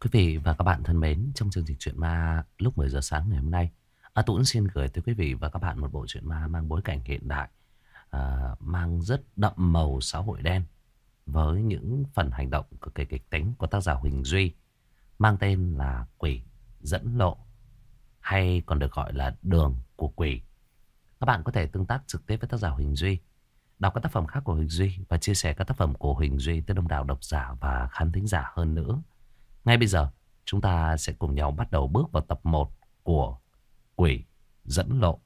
Quý vị và các bạn thân mến, trong chương trình chuyện ma lúc 10 giờ sáng ngày hôm nay, A Tũng xin gửi tới quý vị và các bạn một bộ truyện ma mang bối cảnh hiện đại, à, mang rất đậm màu xã hội đen với những phần hành động cực kỳ kịch tính của tác giả Huỳnh Duy, mang tên là Quỷ Dẫn Lộ, hay còn được gọi là Đường của Quỷ. Các bạn có thể tương tác trực tiếp với tác giả Huỳnh Duy, đọc các tác phẩm khác của Huỳnh Duy và chia sẻ các tác phẩm của Huỳnh Duy tới đông đảo độc giả và khán thính giả hơn nữa. Ngay bây giờ, chúng ta sẽ cùng nhau bắt đầu bước vào tập 1 của Quỷ Dẫn Lộ.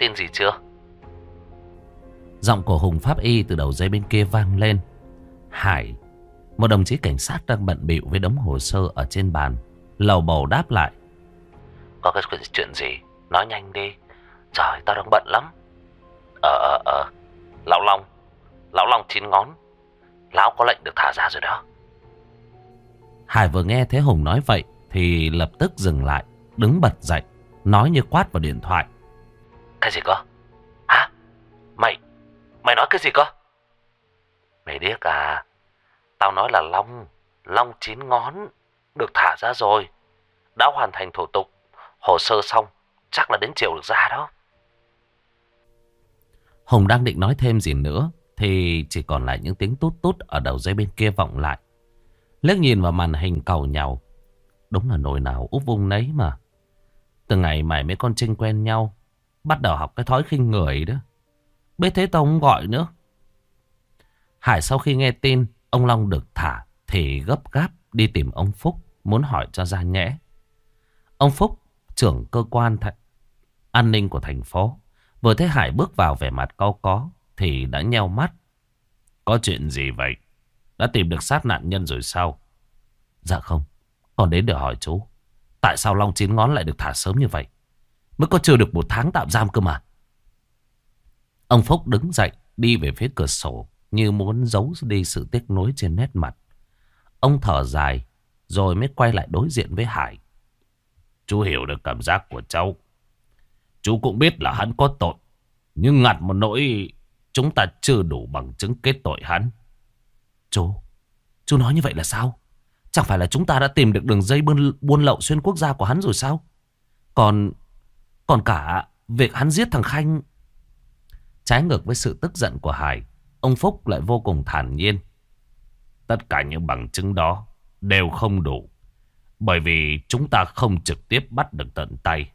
Tin gì chưa? Giọng của Hùng Pháp Y từ đầu dây bên kia vang lên. Hải, một đồng chí cảnh sát đang bận bịu với đống hồ sơ ở trên bàn. Lầu bầu đáp lại. Có cái chuyện gì? Nói nhanh đi. Trời, tao đang bận lắm. Ờ, ờ, ờ. Lão Long, Lão Long chín ngón. Lão có lệnh được thả ra rồi đó. Hải vừa nghe thấy Hùng nói vậy thì lập tức dừng lại, đứng bật dậy. Nói như quát vào điện thoại cái gì cơ? Hả? Mày Mày nói cái gì cơ? Mày điếc à? Tao nói là Long Long chín ngón, Được thả ra rồi. Đã hoàn thành thủ tục, Hồ sơ xong, Chắc là đến chiều được ra đó. Hùng đang định nói thêm gì nữa, Thì chỉ còn lại những tiếng tút tút Ở đầu dây bên kia vọng lại. Liếc nhìn vào màn hình cầu nhau, Đúng là nồi nào úp vung nấy mà. Từ ngày mày mấy con Trinh quen nhau Bắt đầu học cái thói khinh người đó. Biết thế tao không gọi nữa. Hải, sau khi nghe tin, Ông Long được thả Thì gấp gáp đi tìm ông Phúc, Muốn hỏi cho ra nhẽ. Ông Phúc, trưởng cơ quan th, an ninh của thành phố, Vừa thấy Hải bước vào vẻ mặt cau có Thì đã nheo mắt. Có chuyện gì vậy? Đã tìm được sát nạn nhân rồi sao? Dạ không, Còn đến để hỏi chú. Tại sao Long Chín Ngón lại được thả sớm như vậy? Mới có chưa được một tháng tạm giam cơ mà. Ông Phúc đứng dậy, đi về phía cửa sổ, như muốn giấu đi sự tiếc nuối trên nét mặt. Ông thở dài, rồi mới quay lại đối diện với Hải. Chú hiểu được cảm giác của cháu. Chú cũng biết là hắn có tội. Nhưng ngặt một nỗi chúng ta chưa đủ bằng chứng kết tội hắn. Chú, chú nói như vậy là sao? Chẳng phải là chúng ta đã tìm được đường dây buôn, buôn lậu xuyên quốc gia của hắn rồi sao? Còn còn cả việc hắn giết thằng Khanh... Trái ngược với sự tức giận của Hải, ông Phúc lại vô cùng thản nhiên. Tất cả những bằng chứng đó đều không đủ. Bởi vì chúng ta không trực tiếp bắt được tận tay.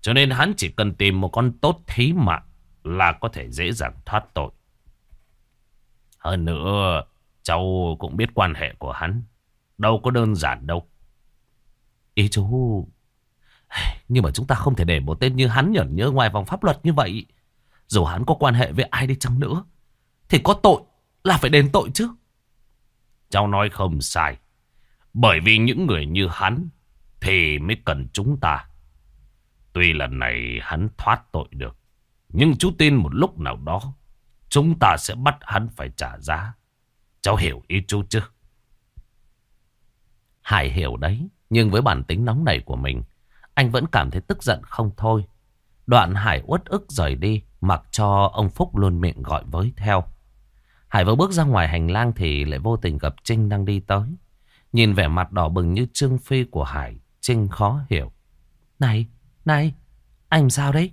Cho nên hắn chỉ cần tìm một con tốt thí mạng là có thể dễ dàng thoát tội. Hơn nữa, cháu cũng biết quan hệ của hắn. Đâu có đơn giản đâu. Ý chú... Nhưng mà chúng ta không thể để một tên như hắn nhẫn nhơ ngoài vòng pháp luật như vậy. Dù hắn có quan hệ với ai đi chăng nữa. Thì có tội là phải đền tội chứ. Cháu nói không sai. Bởi vì những người như hắn thì mới cần chúng ta. Tuy lần này hắn thoát tội được. Nhưng chú tin một lúc nào đó chúng ta sẽ bắt hắn phải trả giá. Cháu hiểu ý chú chứ? Hải hiểu đấy, nhưng với bản tính nóng nảy của mình, anh vẫn cảm thấy tức giận không thôi. Đoạn Hải uất ức rời đi, mặc cho ông Phúc luôn miệng gọi với theo. Hải vừa bước ra ngoài hành lang thì lại vô tình gặp Trinh đang đi tới. Nhìn vẻ mặt đỏ bừng như Trương Phi của Hải, Trinh khó hiểu. Này, này, anh sao đấy?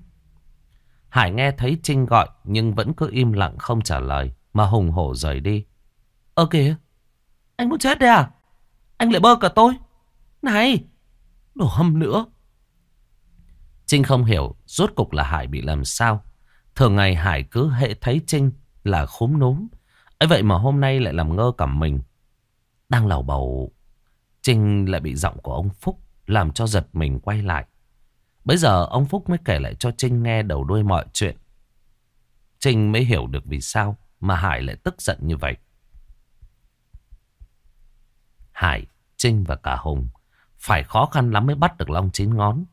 Hải nghe thấy Trinh gọi nhưng vẫn cứ im lặng không trả lời mà hùng hổ rời đi. Ơ kìa, anh muốn chết đấy à? Anh lại bơ cả tôi. Này, đồ hâm nữa. Trinh không hiểu rốt cục là Hải bị làm sao. Thường ngày Hải cứ hệ thấy Trinh là khúm núm. ấy vậy mà hôm nay lại làm ngơ cả mình. Đang lầu bầu, Trinh lại bị giọng của ông Phúc làm cho giật mình quay lại. Bây giờ ông Phúc mới kể lại cho Trinh nghe đầu đuôi mọi chuyện. Trinh mới hiểu được vì sao mà Hải lại tức giận như vậy. Hải Trinh và cả Hùng phải khó khăn lắm mới bắt được Long chín ngón.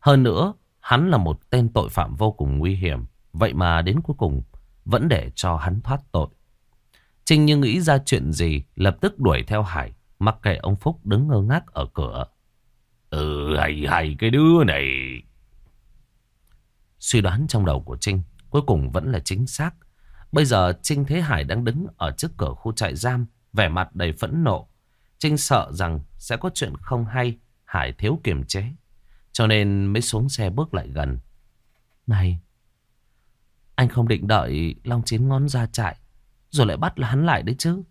Hơn nữa, hắn là một tên tội phạm vô cùng nguy hiểm. Vậy mà đến cuối cùng vẫn để cho hắn thoát tội. Trinh như nghĩ ra chuyện gì, lập tức đuổi theo Hải, mặc kệ ông Phúc đứng ngơ ngác ở cửa. Ừ, hay hay cái đứa này. Suy đoán trong đầu của Trinh cuối cùng vẫn là chính xác. Bây giờ Trinh thấy Hải đang đứng ở trước cửa khu trại giam, vẻ mặt đầy phẫn nộ. Trinh sợ rằng sẽ có chuyện không hay, Hải thiếu kiềm chế. Cho nên mới xuống xe bước lại gần. Này, anh không định đợi Long Chiến ngón ra chạy rồi lại bắt là hắn lại đấy chứ.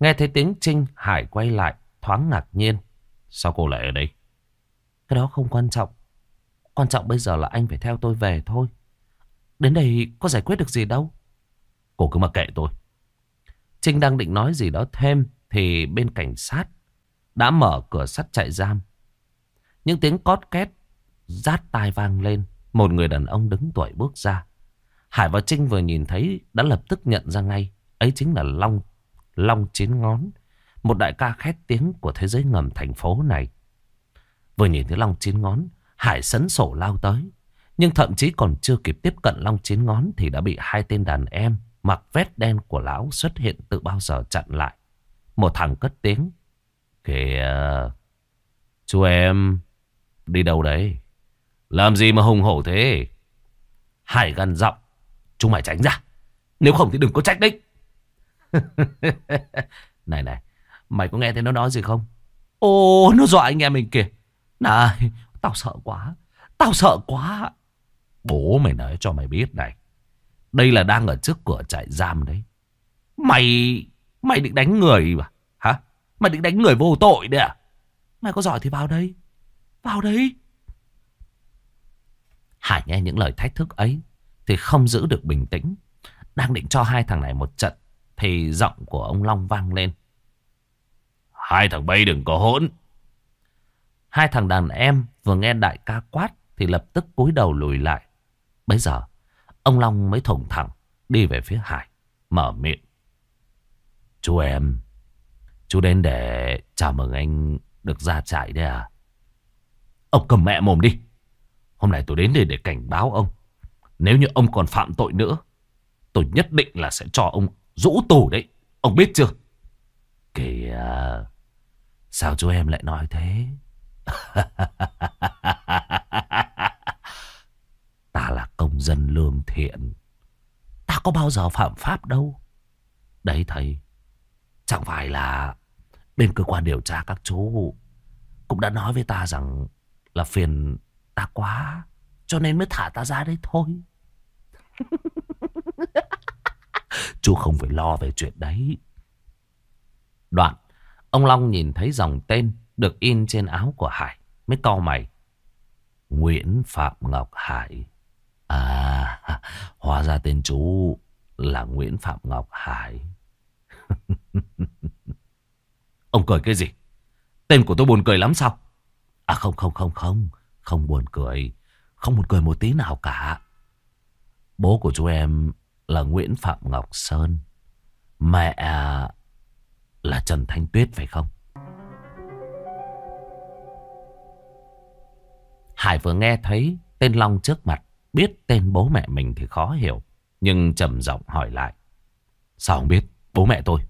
Nghe thấy tiếng Trinh, Hải quay lại, thoáng ngạc nhiên. Sao cô lại ở đây? Cái đó không quan trọng. Quan trọng bây giờ là anh phải theo tôi về thôi. Đến đây có giải quyết được gì đâu. Cô cứ mặc kệ tôi. Trinh đang định nói gì đó thêm thì bên cảnh sát đã mở cửa sắt chạy giam. Những tiếng cót két rát tai vang lên. Một người đàn ông đứng tuổi bước ra. Hải và Trinh vừa nhìn thấy đã lập tức nhận ra ngay. Ấy chính là Long, Long Chín Ngón. Một đại ca khét tiếng của thế giới ngầm thành phố này. Vừa nhìn thấy Long Chín Ngón, Hải sấn sổ lao tới. Nhưng thậm chí còn chưa kịp tiếp cận Long Chín Ngón thì đã bị hai tên đàn em mặc vest đen của lão xuất hiện từ bao giờ chặn lại. Một thằng cất tiếng. Kìa, chú em đi đâu đấy? Làm gì mà hùng hổ thế? Hải gần giọng. Chúng mày tránh ra. Nếu không thì đừng có trách đấy. này này, mày có nghe thấy nó nói gì không? Ồ, nó dọa anh em mình kìa. Này, tao sợ quá. Tao sợ quá. Bố mày nói cho mày biết này. Đây là đang ở trước cửa trại giam đấy. Mày... Mày định đánh người mà. Hả? Mày định đánh người vô tội đấy à? Mày có giỏi thì vào đây. Vào đây. Hải nghe những lời thách thức ấy thì không giữ được bình tĩnh. Đang định cho hai thằng này một trận thì giọng của ông Long vang lên. Hai thằng bay đừng có hỗn. Hai thằng đàn em vừa nghe đại ca quát thì lập tức cúi đầu lùi lại. Bây giờ ông Long mới thủng thẳng đi về phía Hải mở miệng. Chú em, chú đến để chào mừng anh được ra trại đấy à? Ông cầm mẹ mồm đi. Hôm nay tôi đến đây để cảnh báo ông. Nếu như ông còn phạm tội nữa, tôi nhất định là sẽ cho ông rũ tù đấy. Ông biết chưa? Kìa, sao chú em lại nói thế? ta là công dân lương thiện. Ta có bao giờ phạm pháp đâu. Đấy thầy, chẳng phải là bên cơ quan điều tra các chú cũng đã nói với ta rằng là phiền ta quá. Cho nên mới thả ta ra đấy thôi. Chú không phải lo về chuyện đấy. Đoạn, ông Long nhìn thấy dòng tên được in trên áo của Hải. Mới cau mày. Nguyễn Phạm Ngọc Hải. À, hóa ra tên chú là Nguyễn Phạm Ngọc Hải. Ông cười cái gì? Tên của tôi buồn cười lắm sao? À không không không không. Không buồn cười. Không buồn cười một tí nào cả. Bố của chú em là Nguyễn Phạm Ngọc Sơn. Mẹ à, là Trần Thanh Tuyết phải không? Hải vừa nghe thấy tên Long trước mặt. Biết tên bố mẹ mình thì khó hiểu. Nhưng trầm giọng hỏi lại. Sao không biết bố mẹ tôi?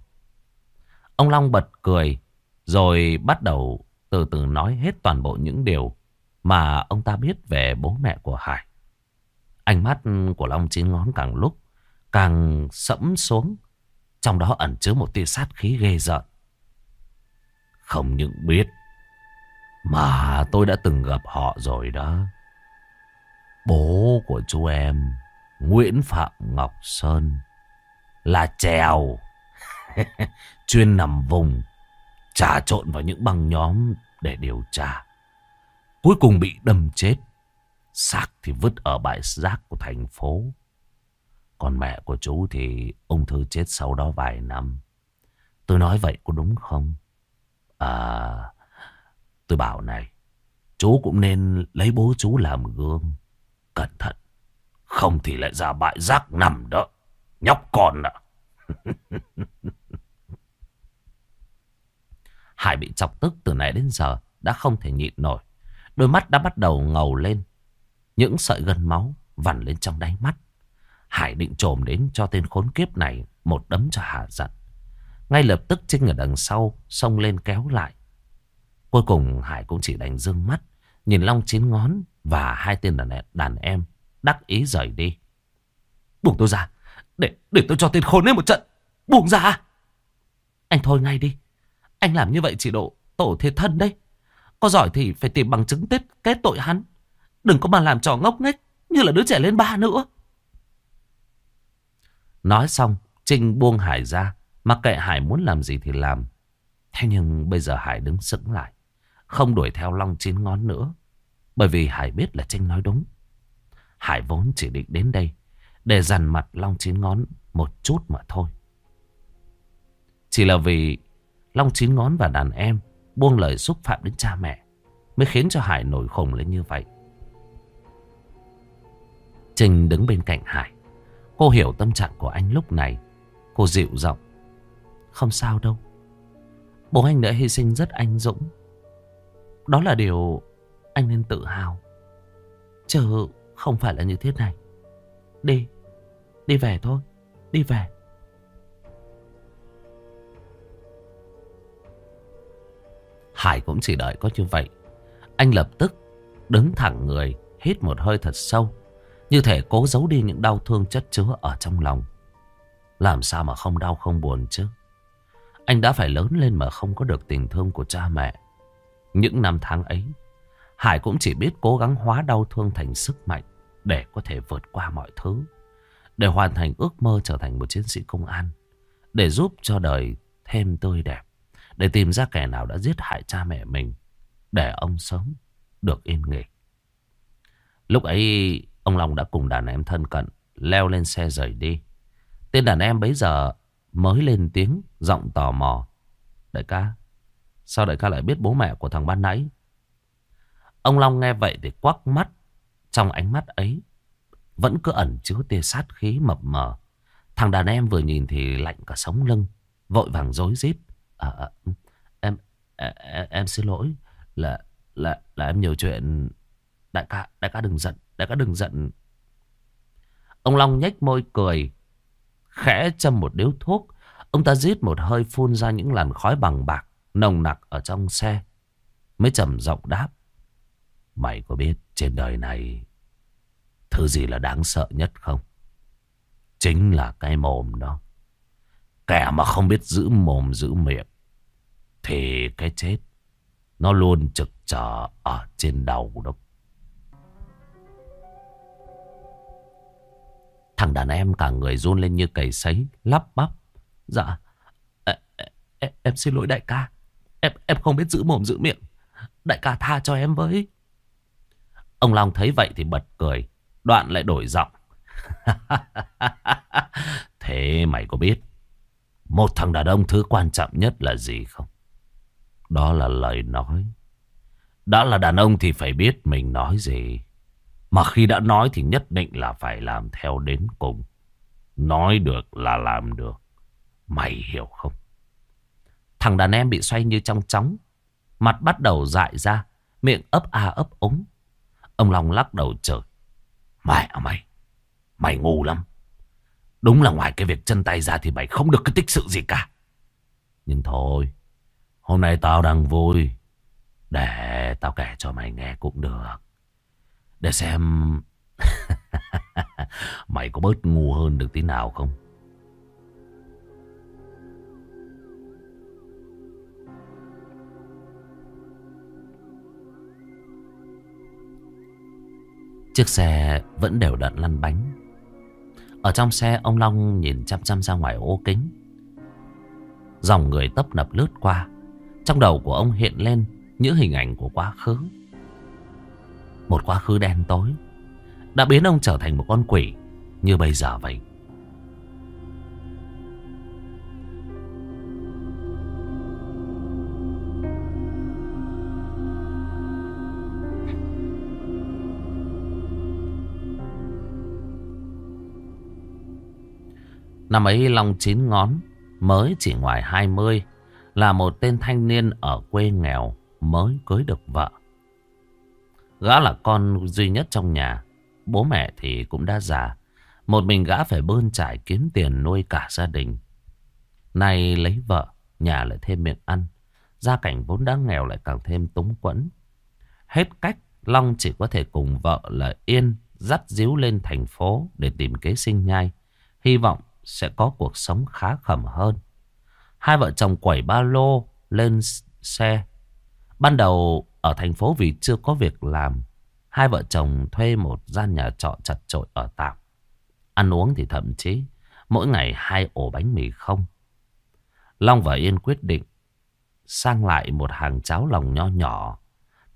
Ông Long bật cười. Rồi bắt đầu từ từ nói hết toàn bộ những điều mà ông ta biết về bố mẹ của Hải. Ánh mắt của Long chín ngón càng lúc càng sẫm xuống. Trong đó ẩn chứa một tia sát khí ghê rợn. Không những biết, mà tôi đã từng gặp họ rồi đó. Bố của chú em, Nguyễn Phạm Ngọc Sơn, là trèo. Chuyên nằm vùng trà trộn vào những băng nhóm để điều tra. Cuối cùng bị đâm chết. Xác thì vứt ở bãi rác của thành phố. Còn mẹ của chú thì ung thư chết sau đó vài năm. Tôi nói vậy có đúng không? À, tôi bảo này, chú cũng nên lấy bố chú làm gương. Cẩn thận, không thì lại ra bãi rác nằm đó. Nhóc con ạ. Hải bị chọc tức từ nãy đến giờ đã không thể nhịn nổi. Đôi mắt đã bắt đầu ngầu lên. Những sợi gân máu vằn lên trong đáy mắt. Hải định trồm đến cho tên khốn kiếp này một đấm cho hạ giận. Ngay lập tức Trinh ở đằng sau xông lên kéo lại. Cuối cùng Hải cũng chỉ đành dương mắt, nhìn Long chín ngón và hai tên đàn, đàn em đắc ý rời đi. Buông tôi ra, để để tôi cho tên khốn ấy một trận. Buông ra. Anh thôi ngay đi. Anh làm như vậy chỉ độ tổ thiệt thân đấy. Có giỏi thì phải tìm bằng chứng tết kết tội hắn. Đừng có mà làm trò ngốc nghếch như là đứa trẻ lên ba nữa. Nói xong, Trinh buông Hải ra. Mặc kệ Hải muốn làm gì thì làm. Thế nhưng bây giờ Hải đứng sững lại. Không đuổi theo Long chín ngón nữa. Bởi vì Hải biết là Trinh nói đúng. Hải vốn chỉ định đến đây để dằn mặt Long chín ngón một chút mà thôi. Chỉ là vì Long chín ngón và đàn em buông lời xúc phạm đến cha mẹ mới khiến cho Hải nổi khùng lên như vậy. Trình đứng bên cạnh Hải. Cô hiểu tâm trạng của anh lúc này. Cô dịu giọng. Không sao đâu. Bố anh đã hy sinh rất anh dũng. Đó là điều anh nên tự hào. Chứ không phải là như thế này. Đi. Đi về thôi. Đi về. Hải cũng chỉ đợi có như vậy. Anh lập tức đứng thẳng người, hít một hơi thật sâu. Như thể cố giấu đi những đau thương chất chứa ở trong lòng. Làm sao mà không đau không buồn chứ? Anh đã phải lớn lên mà không có được tình thương của cha mẹ. Những năm tháng ấy, Hải cũng chỉ biết cố gắng hóa đau thương thành sức mạnh để có thể vượt qua mọi thứ. Để hoàn thành ước mơ trở thành một chiến sĩ công an. Để giúp cho đời thêm tươi đẹp. Để tìm ra kẻ nào đã giết hại cha mẹ mình. Để ông sớm được yên nghỉ. Lúc ấy ông Long đã cùng đàn em thân cận leo lên xe rời đi. Tên đàn em bấy giờ mới lên tiếng giọng tò mò. Đại ca, sao đại ca lại biết bố mẹ của thằng ban nãy? Ông Long nghe vậy thì quắc mắt. Trong ánh mắt ấy vẫn cứ ẩn chứa tia sát khí mập mờ. Thằng đàn em vừa nhìn thì lạnh cả sống lưng. Vội vàng rối rít. À, à, ừ. em, em, em xin lỗi. Là, là, là em nhiều chuyện. Đại ca, đại ca đừng giận. Đại ca đừng giận. Ông Long nhếch môi cười. Khẽ châm một điếu thuốc. Ông ta rít một hơi phun ra những làn khói bằng bạc. Nồng nặc ở trong xe. Mới trầm giọng đáp. Mày có biết trên đời này Thứ gì là đáng sợ nhất không? Chính là cái mồm đó. Kẻ mà không biết giữ mồm giữ miệng. Thì cái chết Nó luôn trực chờ ở trên đầu đó. Thằng đàn em cả người run lên như cầy sấy Lắp bắp Dạ em, em xin lỗi đại ca Em em không biết giữ mồm giữ miệng Đại ca tha cho em với Ông Long thấy vậy thì bật cười Đoạn lại đổi giọng. Thế mày có biết một thằng đàn ông thứ quan trọng nhất là gì không? Đó là lời nói. Đã là đàn ông thì phải biết mình nói gì. Mà khi đã nói thì nhất định là phải làm theo đến cùng. Nói được là làm được. Mày hiểu không? Thằng đàn em bị xoay như trong chóng. Mặt bắt đầu dại ra. Miệng ấp a ấp ống. Ông Long lắc đầu trời. Mày à mày, mày ngu lắm. Đúng là ngoài cái việc chân tay ra thì mày không được cái tích sự gì cả. Nhưng thôi, hôm nay tao đang vui. Để tao kể cho mày nghe cũng được. Để xem mày có bớt ngu hơn được tí nào không? Chiếc xe vẫn đều đặn lăn bánh. Ở trong xe, ông Long nhìn chăm chăm ra ngoài ô kính. Dòng người tấp nập lướt qua. Trong đầu của ông hiện lên những hình ảnh của quá khứ. Một quá khứ đen tối đã biến ông trở thành một con quỷ như bây giờ vậy. Năm ấy Long chín ngón mới chỉ ngoài 20. Là một tên thanh niên ở quê nghèo mới cưới được vợ. Gã là con duy nhất trong nhà. Bố mẹ thì cũng đã già. Một mình gã phải bơn trải kiếm tiền nuôi cả gia đình. Nay lấy vợ, nhà lại thêm miệng ăn. Gia cảnh vốn đã nghèo lại càng thêm túng quẫn. Hết cách, Long chỉ có thể cùng vợ là Yên dắt díu lên thành phố để tìm kế sinh nhai. Hy vọng sẽ có cuộc sống khá khẩm hơn. Hai vợ chồng quẩy ba lô lên xe. Ban đầu ở thành phố vì chưa có việc làm. Hai vợ chồng thuê một gian nhà trọ chật chội ở tạm. Ăn uống thì thậm chí mỗi ngày hai ổ bánh mì không. Long và Yên quyết định sang lại một hàng cháo lòng nho nhỏ.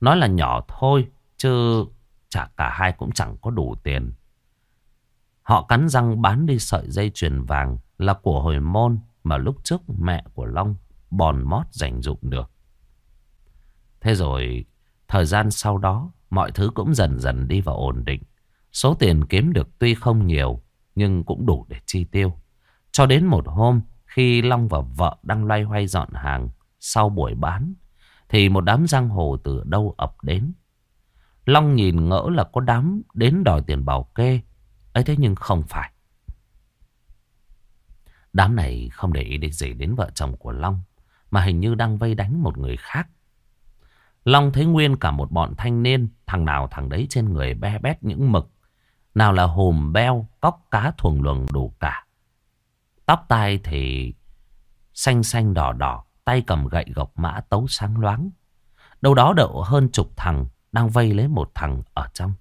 Nói là nhỏ thôi, chứ chả cả hai cũng chẳng có đủ tiền. Họ cắn răng bán đi sợi dây chuyền vàng là của hồi môn mà lúc trước mẹ của Long bòn mót dành dụng được. Thế rồi, thời gian sau đó, mọi thứ cũng dần dần đi vào ổn định. Số tiền kiếm được tuy không nhiều, nhưng cũng đủ để chi tiêu. Cho đến một hôm, khi Long và vợ đang loay hoay dọn hàng sau buổi bán, thì một đám giang hồ từ đâu ập đến. Long nhìn ngỡ là có đám đến đòi tiền bảo kê, ấy thế nhưng không phải. Đám này không để ý đến gì đến vợ chồng của Long, mà hình như đang vây đánh một người khác. Long thấy nguyên cả một bọn thanh niên, thằng nào thằng đấy trên người be bét những mực. Nào là hùm beo, cóc cá thuồng luồng đủ cả. Tóc tai thì xanh xanh đỏ đỏ, tay cầm gậy gộc mã tấu sáng loáng. Đâu đó đậu hơn chục thằng đang vây lấy một thằng ở trong.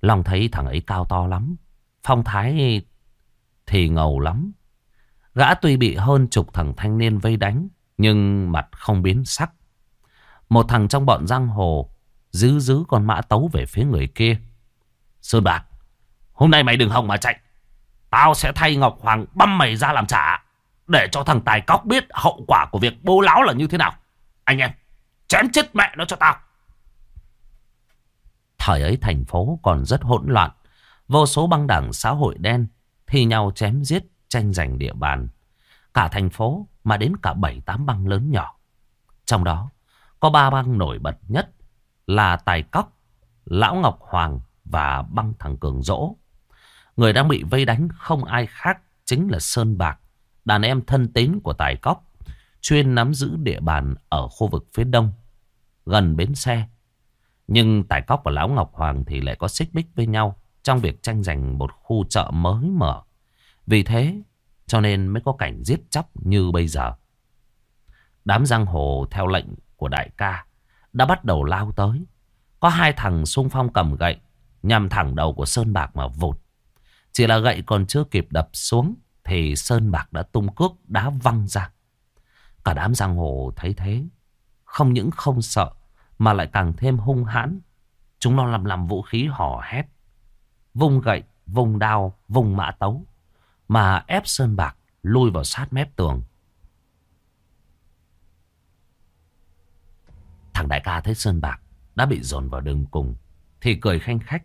Long thấy thằng ấy cao to lắm, phong thái thì ngầu lắm. Gã tuy bị hơn chục thằng thanh niên vây đánh, nhưng mặt không biến sắc. Một thằng trong bọn giang hồ giữ giữ con mã tấu về phía người kia. Sơn Bạc, hôm nay mày đừng hòng mà chạy. Tao sẽ thay Ngọc Hoàng băm mày ra làm trả. Để cho thằng Tài Cóc biết hậu quả của việc bố láo là như thế nào. Anh em, chém chết mẹ nó cho tao. Thời ấy thành phố còn rất hỗn loạn. Vô số băng đảng xã hội đen thi nhau chém giết tranh giành địa bàn. Cả thành phố mà đến cả 7-8 băng lớn nhỏ. Trong đó có ba băng nổi bật nhất là Tài Cóc, Lão Ngọc Hoàng và băng thằng Cường Dỗ. Người đang bị vây đánh không ai khác chính là Sơn Bạc, đàn em thân tín của Tài Cóc, chuyên nắm giữ địa bàn ở khu vực phía đông, gần bến xe. Nhưng Tài Cóc và Lão Ngọc Hoàng thì lại có xích bích với nhau trong việc tranh giành một khu chợ mới mở. Vì thế cho nên mới có cảnh giết chóc như bây giờ. Đám giang hồ theo lệnh của đại ca đã bắt đầu lao tới. Có hai thằng xung phong cầm gậy nhằm thẳng đầu của Sơn Bạc mà vụt. Chỉ là gậy còn chưa kịp đập xuống thì Sơn Bạc đã tung cước đá văng ra. Cả đám giang hồ thấy thế. Không những không sợ mà lại càng thêm hung hãn. Chúng nó làm làm vũ khí hò hét. Vùng gậy, vùng đao, vùng mã tấu. Mà ép Sơn Bạc lui vào sát mép tường. Thằng đại ca thấy Sơn Bạc đã bị dồn vào đường cùng. Thì cười khanh khách.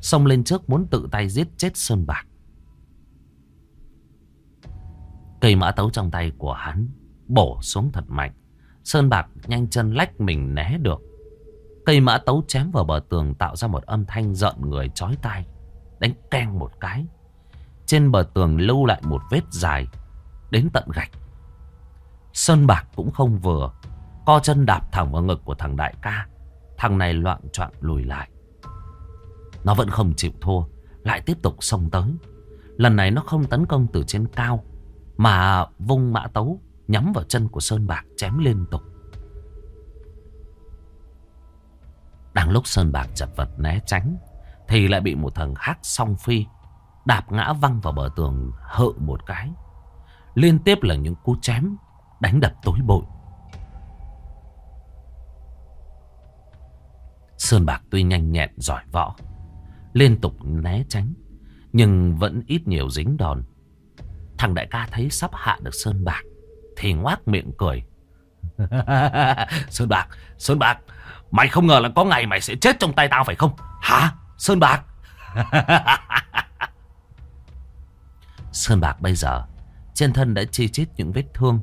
Xông lên trước muốn tự tay giết chết Sơn Bạc. Cây mã tấu trong tay của hắn bổ xuống thật mạnh. Sơn Bạc nhanh chân lách mình né được. Cây mã tấu chém vào bờ tường tạo ra một âm thanh giận người chói tai. Đánh keng một cái. Trên bờ tường lưu lại một vết dài, đến tận gạch. Sơn Bạc cũng không vừa. Co chân đạp thẳng vào ngực của thằng đại ca. Thằng này loạn trọn lùi lại. Nó vẫn không chịu thua. Lại tiếp tục xông tới. Lần này nó không tấn công từ trên cao. Mà vung mã tấu nhắm vào chân của Sơn Bạc chém liên tục. Đang lúc Sơn Bạc chật vật né tránh, Thì lại bị một thằng khác song phi Đạp ngã văng vào bờ tường Hự một cái. Liên tiếp là những cú chém, Đánh đập tối bội Sơn Bạc tuy nhanh nhẹn, giỏi võ, Liên tục né tránh, Nhưng vẫn ít nhiều dính đòn. Thằng đại ca thấy sắp hạ được Sơn Bạc, Thì ngoác miệng cười. Sơn Bạc Sơn Bạc, Mày không ngờ là có ngày mày sẽ chết trong tay tao phải không? Hả, Sơn Bạc? Sơn Bạc bây giờ Trên thân đã chi chít những vết thương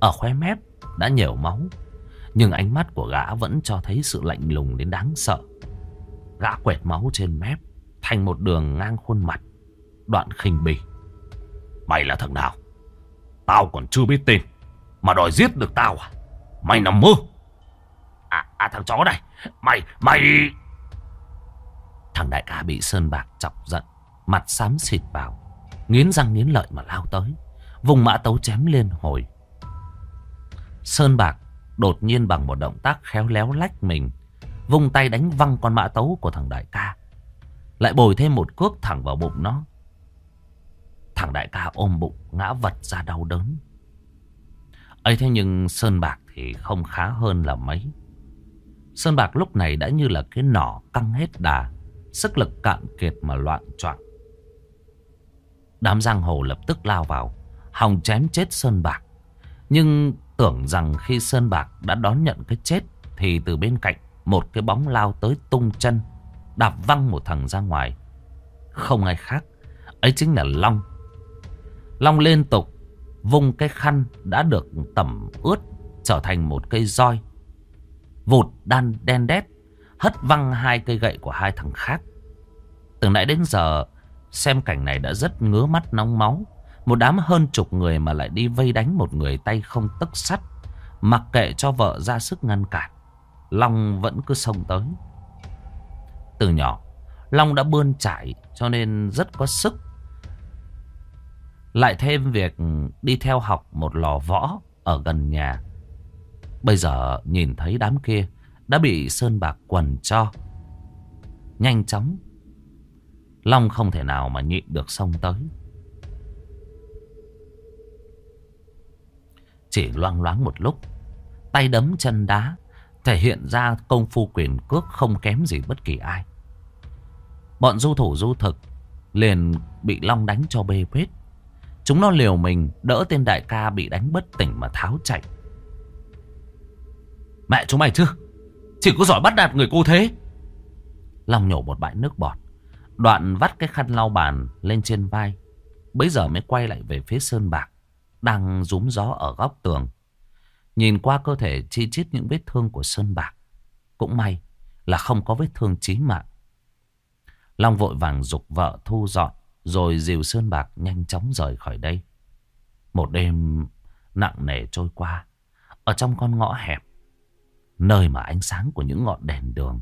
Ở khóe mép đã nhiều máu. Nhưng ánh mắt của gã vẫn cho thấy sự lạnh lùng đến đáng sợ. Gã quẹt máu trên mép thành một đường ngang khuôn mặt. Đoạn khinh bỉ. Mày là thằng nào? Tao còn chưa biết tên. Mà đòi giết được tao à? Mày nằm mơ. À, à thằng chó này. Mày, mày... Thằng đại ca bị Sơn Bạc chọc giận. Mặt xám xịt vào. Nghiến răng nghiến lợi mà lao tới. Vùng mã tấu chém lên hồi. Sơn Bạc đột nhiên bằng một động tác khéo léo lách mình. Vùng tay đánh văng con mã tấu của thằng đại ca. Lại bồi thêm một cước thẳng vào bụng nó. Thằng đại ca ôm bụng, ngã vật ra đau đớn. ấy thế nhưng Sơn Bạc thì không khá hơn là mấy. Sơn Bạc lúc này đã như là cái nỏ căng hết đà. Sức lực cạn kiệt mà loạn choạng. Đám giang hồ lập tức lao vào. Hòng chém chết Sơn Bạc. Nhưng tưởng rằng khi Sơn Bạc đã đón nhận cái chết. Thì từ bên cạnh một cái bóng lao tới tung chân. Đạp văng một thằng ra ngoài. Không ai khác. Ấy chính là Long. Long liên tục vung cái khăn đã được tẩm ướt trở thành một cây roi. Vụt đan đen đét, hất văng hai cây gậy của hai thằng khác. Từ nãy đến giờ xem cảnh này đã rất ngứa mắt nóng máu. Một đám hơn chục người mà lại đi vây đánh một người tay không tấc sắt. Mặc kệ cho vợ ra sức ngăn cản. Long vẫn cứ xông tới. Từ nhỏ, Long đã bươn trải cho nên rất có sức. Lại thêm việc đi theo học một lò võ ở gần nhà. Bây giờ nhìn thấy đám kia đã bị Sơn Bạc quần cho. Nhanh chóng. Long không thể nào mà nhịn được xông tới. Chỉ loang loáng một lúc. Tay đấm chân đá. Thể hiện ra công phu quyền cước không kém gì bất kỳ ai. Bọn du thủ du thực liền bị Long đánh cho bê bết. Chúng nó liều mình đỡ tên đại ca bị đánh bất tỉnh mà tháo chạy. Mẹ chúng mày chứ, Chỉ có giỏi bắt đạt người cô thế Long nhổ một bãi nước bọt Đoạn vắt cái khăn lau bàn lên trên vai. Bấy giờ mới quay lại về phía Sơn Bạc, Đang rúm gió ở góc tường. Nhìn qua cơ thể chi chít những vết thương của Sơn Bạc, Cũng may là không có vết thương chí mạng. Long vội vàng dục vợ thu dọn, Rồi dìu Sơn Bạc nhanh chóng rời khỏi đây. Một đêm nặng nề trôi qua, Ở trong con ngõ hẹp, Nơi mà ánh sáng của những ngọn đèn đường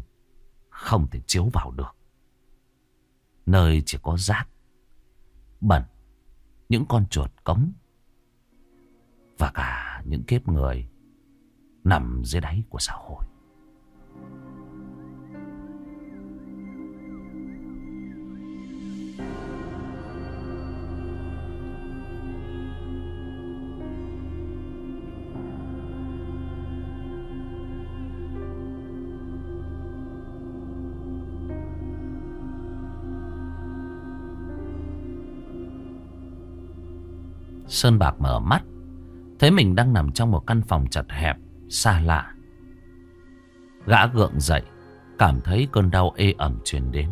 Không thể chiếu vào được. Nơi chỉ có rác, Bẩn, Những con chuột cống Và cả những kiếp người Nằm dưới đáy của xã hội. Sơn Bạc mở mắt. Thấy mình đang nằm trong một căn phòng chật hẹp, Xa lạ. Gã gượng dậy, Cảm thấy cơn đau ê ẩm truyền đến.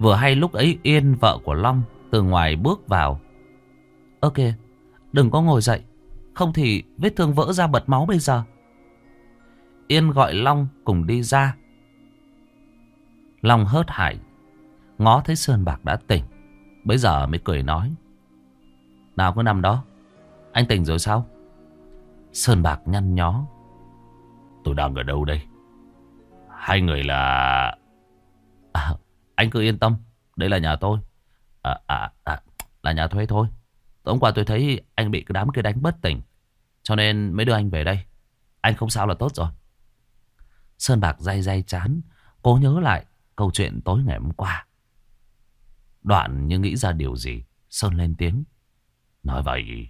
Vừa hay lúc ấy Yên, vợ của Long, Từ ngoài bước vào. Ơ kìa, Đừng có ngồi dậy, Không thì vết thương vỡ ra bật máu bây giờ. Yên gọi Long cùng đi ra. Long hớt hải, Ngó thấy Sơn Bạc đã tỉnh Bây giờ mới cười nói nào cứ nằm đó. Anh tỉnh rồi sao? Sơn Bạc nhăn nhó. Tôi đang ở đâu đây? Hai người là à, Anh cứ yên tâm. Đây là nhà tôi. À, à, à, Là nhà thuê thôi. Tối hôm qua tôi thấy anh bị cái đám kia đánh bất tỉnh. Cho nên mới đưa anh về đây. Anh không sao là tốt rồi. Sơn Bạc day day chán. Cố nhớ lại câu chuyện tối ngày hôm qua. Đoạn như nghĩ ra điều gì Sơn lên tiếng Nói vậy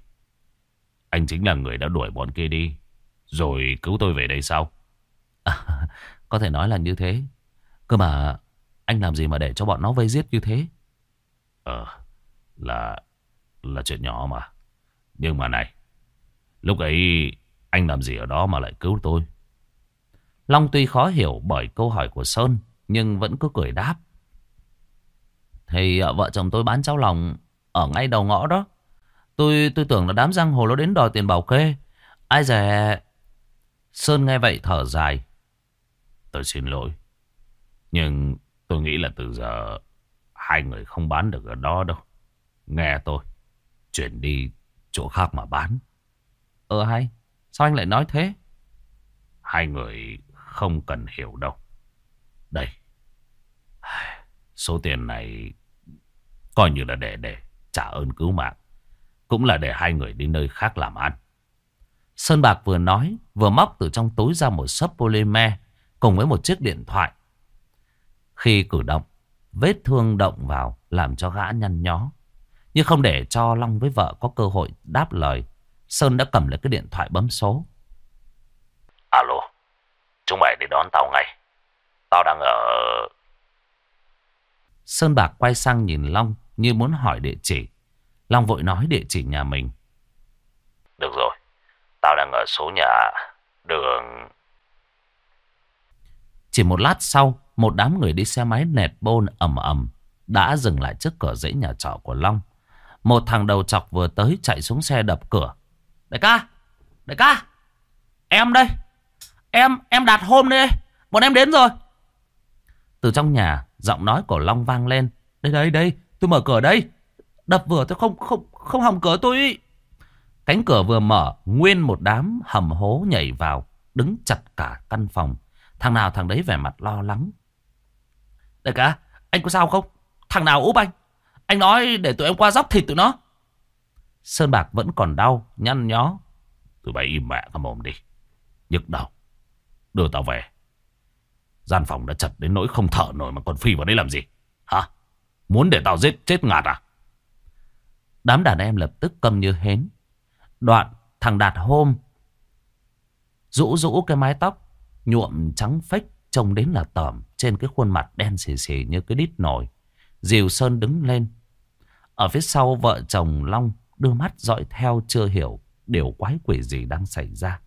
Anh chính là người đã đuổi bọn kia đi Rồi cứu tôi về đây sao? À, Có thể nói là như thế. Cơ mà Anh làm gì mà để cho bọn nó vây giết như thế? Ờ Là Là chuyện nhỏ mà. Nhưng mà này Lúc ấy Anh làm gì ở đó mà lại cứu tôi? Long tuy khó hiểu bởi câu hỏi của Sơn Nhưng vẫn cứ cười đáp. Thì ờ, vợ chồng tôi bán cháo lòng Ở ngay đầu ngõ đó Tôi tôi tưởng là đám giang hồ nó đến đòi tiền bảo kê. Ai dè. Sơn nghe vậy thở dài. Tôi xin lỗi. Nhưng tôi nghĩ là từ giờ Hai người không bán được ở đó đâu. Nghe tôi. Chuyển đi chỗ khác mà bán. Ờ hay. Sao anh lại nói thế? Hai người không cần hiểu đâu. Đây. Số tiền này Coi như là để để trả ơn cứu mạng. Cũng là để hai người đi nơi khác làm ăn. Sơn Bạc vừa nói Vừa móc từ trong túi ra một sấp polymer Cùng với một chiếc điện thoại. Khi cử động Vết thương động vào Làm cho gã nhăn nhó. Nhưng không để cho Long với vợ có cơ hội đáp lời Sơn đã cầm lấy cái điện thoại bấm số. Alo Chúng mày đi đón tao ngay. Tao đang ở Sơn Bạc quay sang nhìn Long Như muốn hỏi địa chỉ Long vội nói địa chỉ nhà mình. Được rồi Tao đang ở số nhà Đường. Chỉ một lát sau Một đám người đi xe máy nẹt bôn ầm ầm Đã dừng lại trước cửa dãy nhà trọ của Long. Một thằng đầu chọc vừa tới chạy xuống xe đập cửa. Đại ca Đại ca Em đây Em em đặt hôm đây Bọn em đến rồi. Từ trong nhà Giọng nói của Long vang lên. Đây đây đây tôi mở cửa đây Đập vừa tôi không không không hỏng cửa tôi ý. Cánh cửa vừa mở, Nguyên một đám hầm hố nhảy vào, Đứng chặt cả căn phòng. Thằng nào thằng đấy vẻ mặt lo lắng. Đại ca, anh có sao không? Thằng nào úp anh? Anh nói để tụi em qua dốc thịt tụi nó. Sơn Bạc vẫn còn đau, Nhăn nhó. Tụi bay im mẹ cái mồm đi. Nhức đầu. Đưa tao về. Gian phòng đã chật đến nỗi không thở nổi mà còn phi vào đây làm gì? Hả? Muốn để tao giết, chết ngạt à? Đám đàn em lập tức câm như hến Đoạn thằng Đạt hôm Rũ rũ cái mái tóc, Nhuộm trắng phách Trông đến là tởm, Trên cái khuôn mặt đen xì xì như cái đít nổi Diều Sơn đứng lên Ở phía sau, vợ chồng Long Đưa mắt dõi theo, chưa hiểu Điều quái quỷ gì đang xảy ra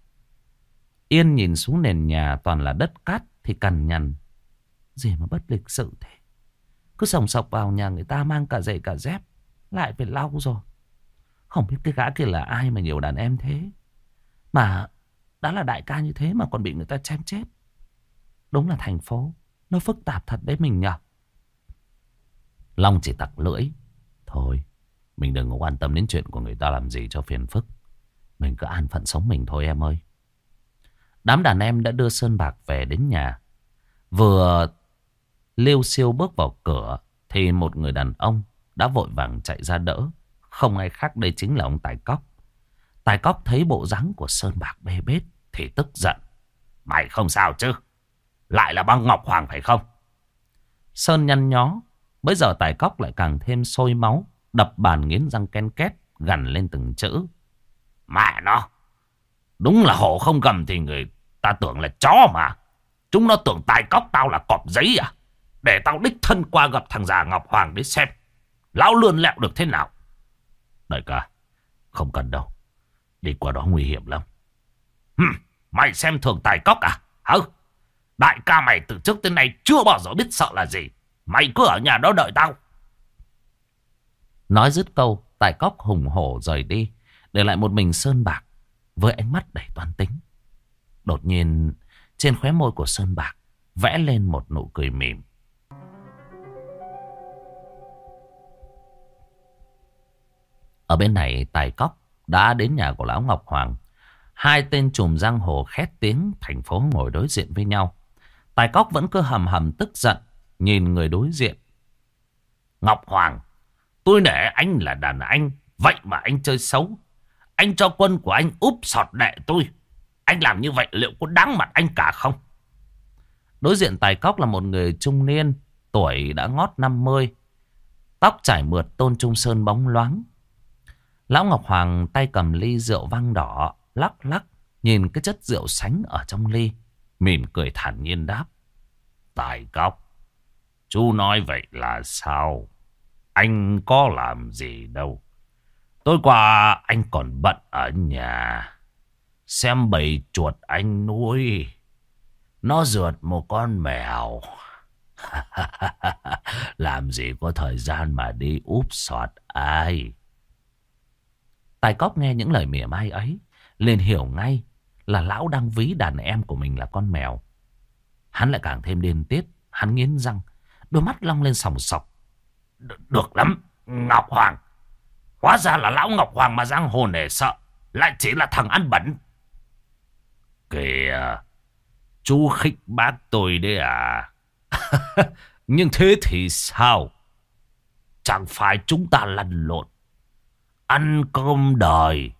Yên nhìn xuống nền nhà toàn là đất cát thì cằn nhằn. Gì mà bất lịch sự thế. Cứ sòng sọc vào nhà người ta mang cả giày cả dép. Lại phải lau rồi. Không biết cái gã kia là ai mà nhiều đàn em thế. Mà đã là đại ca như thế mà còn bị người ta chém chết. Đúng là thành phố. Nó phức tạp thật đấy mình nhở. Long chỉ tặc lưỡi. Thôi, mình đừng có quan tâm đến chuyện của người ta làm gì cho phiền phức. Mình cứ an phận sống mình thôi em ơi. Đám đàn em đã đưa Sơn Bạc về đến nhà. Vừa liêu siêu bước vào cửa thì một người đàn ông đã vội vàng chạy ra đỡ. Không ai khác đây chính là ông Tài Cóc. Tài Cóc thấy bộ dáng của Sơn Bạc bê bết thì tức giận. Mày không sao chứ? Lại là băng Ngọc Hoàng phải không? Sơn nhăn nhó. Bây giờ Tài Cóc lại càng thêm sôi máu. Đập bàn nghiến răng ken két, gằn lên từng chữ. Mẹ nó! Đúng là hổ không cầm thì người Ta tưởng là chó mà. Chúng nó tưởng tài cóc tao là cọp giấy à? Để tao đích thân qua gặp thằng già Ngọc Hoàng để xem. Lão lươn lẹo được thế nào? Đại ca, không cần đâu. Đi qua đó nguy hiểm lắm. Hừm, mày xem thường tài cóc à? Hả? Đại ca mày từ trước tới nay chưa bao giờ biết sợ là gì. Mày cứ ở nhà đó đợi tao. Nói dứt câu, tài cóc hùng hổ rời đi. Để lại một mình Sơn Bạc với ánh mắt đầy toan tính. Đột nhiên trên khóe môi của Sơn Bạc vẽ lên một nụ cười mỉm. Ở bên này Tài Cóc đã đến nhà của Lão Ngọc Hoàng. Hai tên trùm giang hồ khét tiếng thành phố ngồi đối diện với nhau. Tài Cóc vẫn cứ hầm hầm tức giận nhìn người đối diện. Ngọc Hoàng, tôi nể anh là đàn anh, vậy mà anh chơi xấu. Anh cho quân của anh úp sọt đệ tôi. Anh làm như vậy liệu có đáng mặt anh cả không? Đối diện tài cóc là một người trung niên, tuổi đã ngót 50. Tóc trải mượt tôn trung sơn bóng loáng. Lão Ngọc Hoàng tay cầm ly rượu vang đỏ, lắc lắc, nhìn cái chất rượu sánh ở trong ly. Mỉm cười thản nhiên đáp. Tài cóc, chú nói vậy là sao? Anh có làm gì đâu. Tối qua anh còn bận ở nhà. Xem bầy chuột anh nuôi. Nó rượt một con mèo. Làm gì có thời gian mà đi úp sọt ai. Tài cóp nghe những lời mỉa mai ấy. liền hiểu ngay là lão đang ví đàn em của mình là con mèo. Hắn lại càng thêm điên tiết. Hắn nghiến răng. Đôi mắt long lên sòng sọc. Được lắm. Ngọc Hoàng. Hóa ra là lão Ngọc Hoàng mà giang hồ nể sợ. Lại chỉ là thằng ăn bẩn. Kìa. Chú khích bác tôi đấy à. Nhưng thế thì sao? Chẳng phải chúng ta lăn lộn. Ăn cơm đời.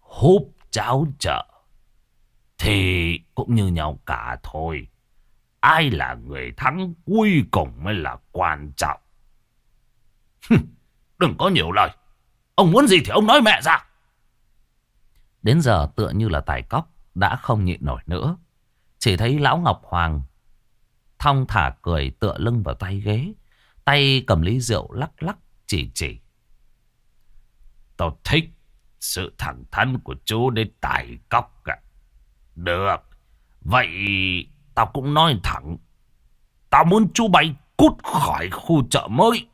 Húp cháo chợ. Thì cũng như nhau cả thôi. Ai là người thắng cuối cùng mới là quan trọng. Đừng có nhiều lời. Ông muốn gì thì ông nói mẹ ra. Đến giờ tựa như là tài cóc đã không nhịn nổi nữa. Chỉ thấy lão Ngọc Hoàng thong thả cười tựa lưng vào tay ghế. Tay cầm ly rượu lắc lắc, chỉ chỉ. Tao thích sự thẳng thắn của chú đến tài cóc cả. Được. Vậy tao cũng nói thẳng. Tao muốn chú bay cút khỏi khu chợ mới.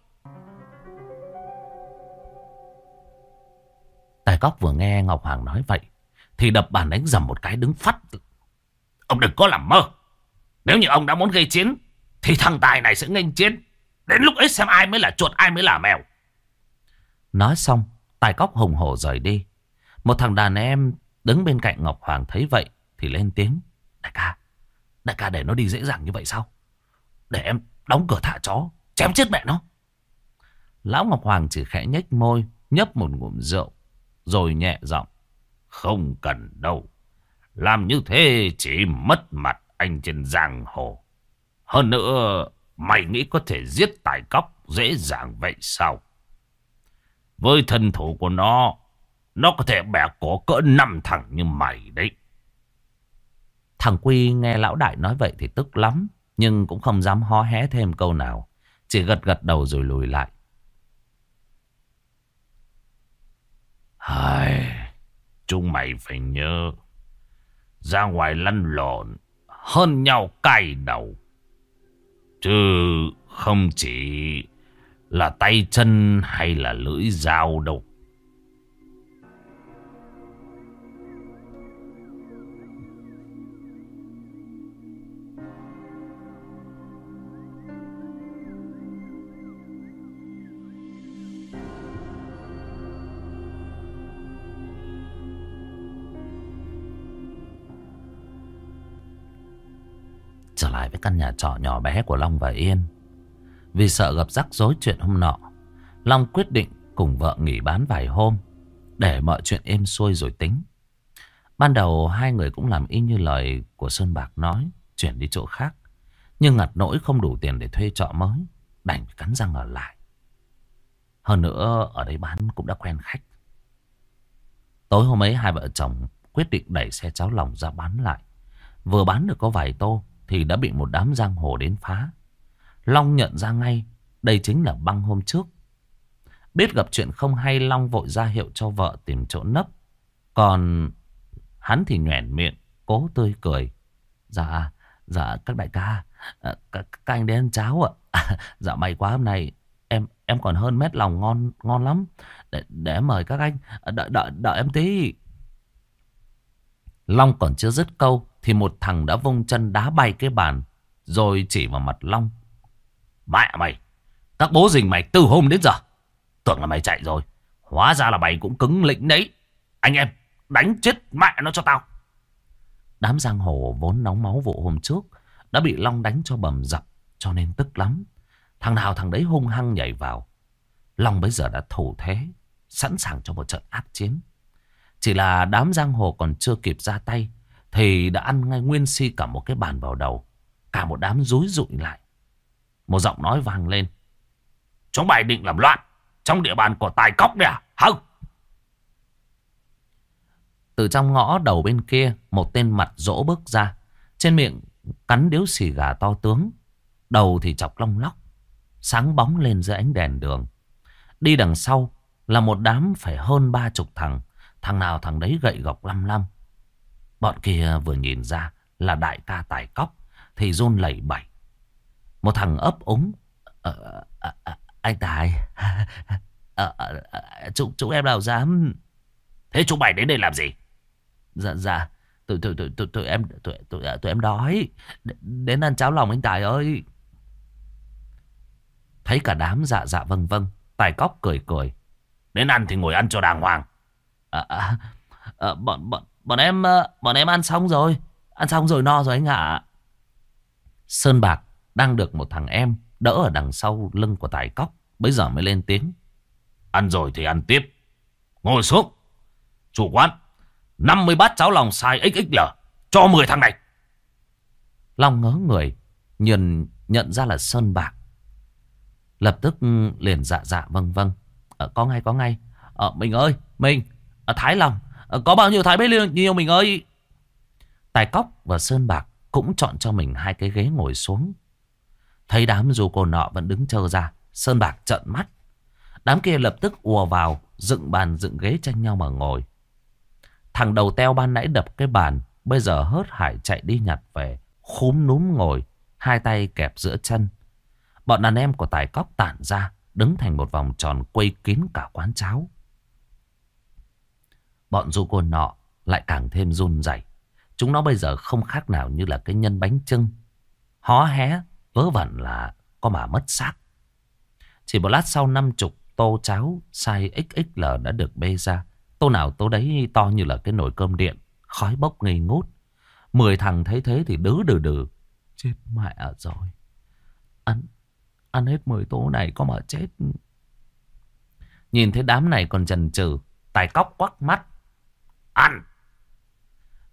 Tài cóc vừa nghe Ngọc Hoàng nói vậy. Thì đập bàn đánh dầm một cái đứng phát. Ông đừng có làm mơ. Nếu như ông đã muốn gây chiến. Thì thằng Tài này sẽ nghênh chiến. Đến lúc ấy xem ai mới là chuột ai mới là mèo. Nói xong. Tài cóc hùng hổ rời đi. Một thằng đàn em đứng bên cạnh Ngọc Hoàng thấy vậy. Thì lên tiếng. Đại ca. Đại ca để nó đi dễ dàng như vậy sao? Để em đóng cửa thả chó. Chém chết mẹ nó. Lão Ngọc Hoàng chỉ khẽ nhếch môi. Nhấp một ngụm rượu. Rồi nhẹ giọng. Không cần đâu. Làm như thế chỉ mất mặt anh trên giang hồ. Hơn nữa, mày nghĩ có thể giết tài cóc dễ dàng vậy sao? Với thân thủ của nó, nó có thể bẻ cổ cỡ năm thằng như mày đấy. Thằng Quy nghe lão đại nói vậy thì tức lắm. Nhưng cũng không dám hó hé thêm câu nào. Chỉ gật gật đầu rồi lùi lại. Ai, chúng mày phải nhớ. Ra ngoài lăn lộn. Hơn nhau cay đầu. Chứ không chỉ là tay chân hay là lưỡi dao đâu. Trở lại với căn nhà trọ nhỏ bé của Long và Yên. Vì sợ gặp rắc rối chuyện hôm nọ, Long quyết định cùng vợ nghỉ bán vài hôm để mọi chuyện êm xuôi rồi tính. Ban đầu hai người cũng làm y như lời của Sơn Bạc nói, chuyển đi chỗ khác. Nhưng ngặt nỗi không đủ tiền để thuê trọ mới, đành cắn răng ở lại. Hơn nữa ở đây bán cũng đã quen khách. Tối hôm ấy hai vợ chồng quyết định đẩy xe cháo lòng ra bán lại. Vừa bán được có vài tô thì đã bị một đám giang hồ đến phá. Long nhận ra ngay đây chính là băng hôm trước. Biết gặp chuyện không hay Long vội ra hiệu cho vợ tìm chỗ nấp. Còn hắn thì nhoẻn miệng, cố tươi cười. Dạ, dạ các đại ca, à, các, các anh đến ăn cháo ạ. À, dạ may quá hôm nay em em còn hơn mét lòng ngon ngon lắm. Để, để em mời các anh, à, đợi, đợi, đợi em tí. Long còn chưa dứt câu thì một thằng đã vung chân đá bay cái bàn rồi chỉ vào mặt Long. Mẹ mày, các bố rình mày từ hôm đến giờ. Tưởng là mày chạy rồi. Hóa ra là mày cũng cứng lĩnh đấy. Anh em, đánh chết mẹ nó cho tao. Đám giang hồ vốn nóng máu vụ hôm trước đã bị Long đánh cho bầm dập cho nên tức lắm. Thằng nào thằng đấy hung hăng nhảy vào. Long bây giờ đã thủ thế, sẵn sàng cho một trận ác chiến. Chỉ là đám giang hồ còn chưa kịp ra tay thì đã ăn ngay nguyên si cả một cái bàn vào đầu. Cả một đám rối rụi lại. Một giọng nói vang lên. Chúng mày định làm loạn trong địa bàn của tài cóc đấy à? Không. Từ trong ngõ đầu bên kia, một tên mặt rỗ bước ra. Trên miệng cắn điếu xì gà to tướng. Đầu thì chọc long lóc. Sáng bóng lên dưới ánh đèn đường. Đi đằng sau là một đám phải hơn ba chục thằng. Thằng nào thằng đấy gậy gọc lăm lăm. Bọn kia vừa nhìn ra là đại ca tài cóc thì run lẩy bẩy. Một thằng ấp úng. À, à, à, anh Tài. Ờ, ờ, ờ, à, à, chúng, chúng em nào dám. Thế chúng mày đến đây làm gì? Dạ dạ Tụi, tụi, tụi, tụi, tụi em tụi, tụi, tụi em đói Đến ăn cháo lòng anh Tài ơi Thấy cả đám dạ dạ vâng vâng Tài cóc cười cười Đến ăn thì ngồi ăn cho đàng hoàng à, à, à, bọn, bọn, bọn em bọn em ăn xong rồi Ăn xong rồi no rồi anh ạ Sơn Bạc đang được một thằng em Đỡ ở đằng sau lưng của Tài cóc Bây giờ mới lên tiếng. Ăn rồi thì ăn tiếp. Ngồi xuống. Chủ quán 50 bát cháo lòng size XXL Cho 10 thằng này. Long ngớ người Nhận, nhận ra là Sơn Bạc. Lập tức liền dạ dạ vâng vâng. Ờ, Có ngay có ngay. Ờ, Mình ơi mình à, ờ, Thái Long ờ, Có bao nhiêu Thái bấy nhiêu mình ơi? Tài Cóc và Sơn Bạc Cũng chọn cho mình hai cái ghế ngồi xuống. Thấy đám du cô nọ vẫn đứng chờ ra, Sơn Bạc trợn mắt. Đám kia lập tức ùa vào, Dựng bàn, dựng ghế tranh nhau mà ngồi. Thằng đầu teo ban nãy đập cái bàn, Bây giờ hớt hải chạy đi nhặt về. Khúm núm ngồi, Hai tay kẹp giữa chân. Bọn đàn em của tài cóc tản ra, Đứng thành một vòng tròn quây kín cả quán cháo. Bọn du côn nọ lại càng thêm run rẩy. Chúng nó bây giờ không khác nào như là cái nhân bánh trưng Hó hé Vớ vẩn là có mà mất xác. Chỉ một lát sau năm chục tô cháo size XXL đã được bê ra. Tô nào tô đấy to như là cái nồi cơm điện, Khói bốc ngây ngút. Mười thằng thấy thế thì đứ đừ đừ. Chết mẹ rồi. Ăn Ăn hết mười tô này có mà chết. Nhìn thấy đám này còn chần chừ, Tài cóc quắc mắt. Ăn!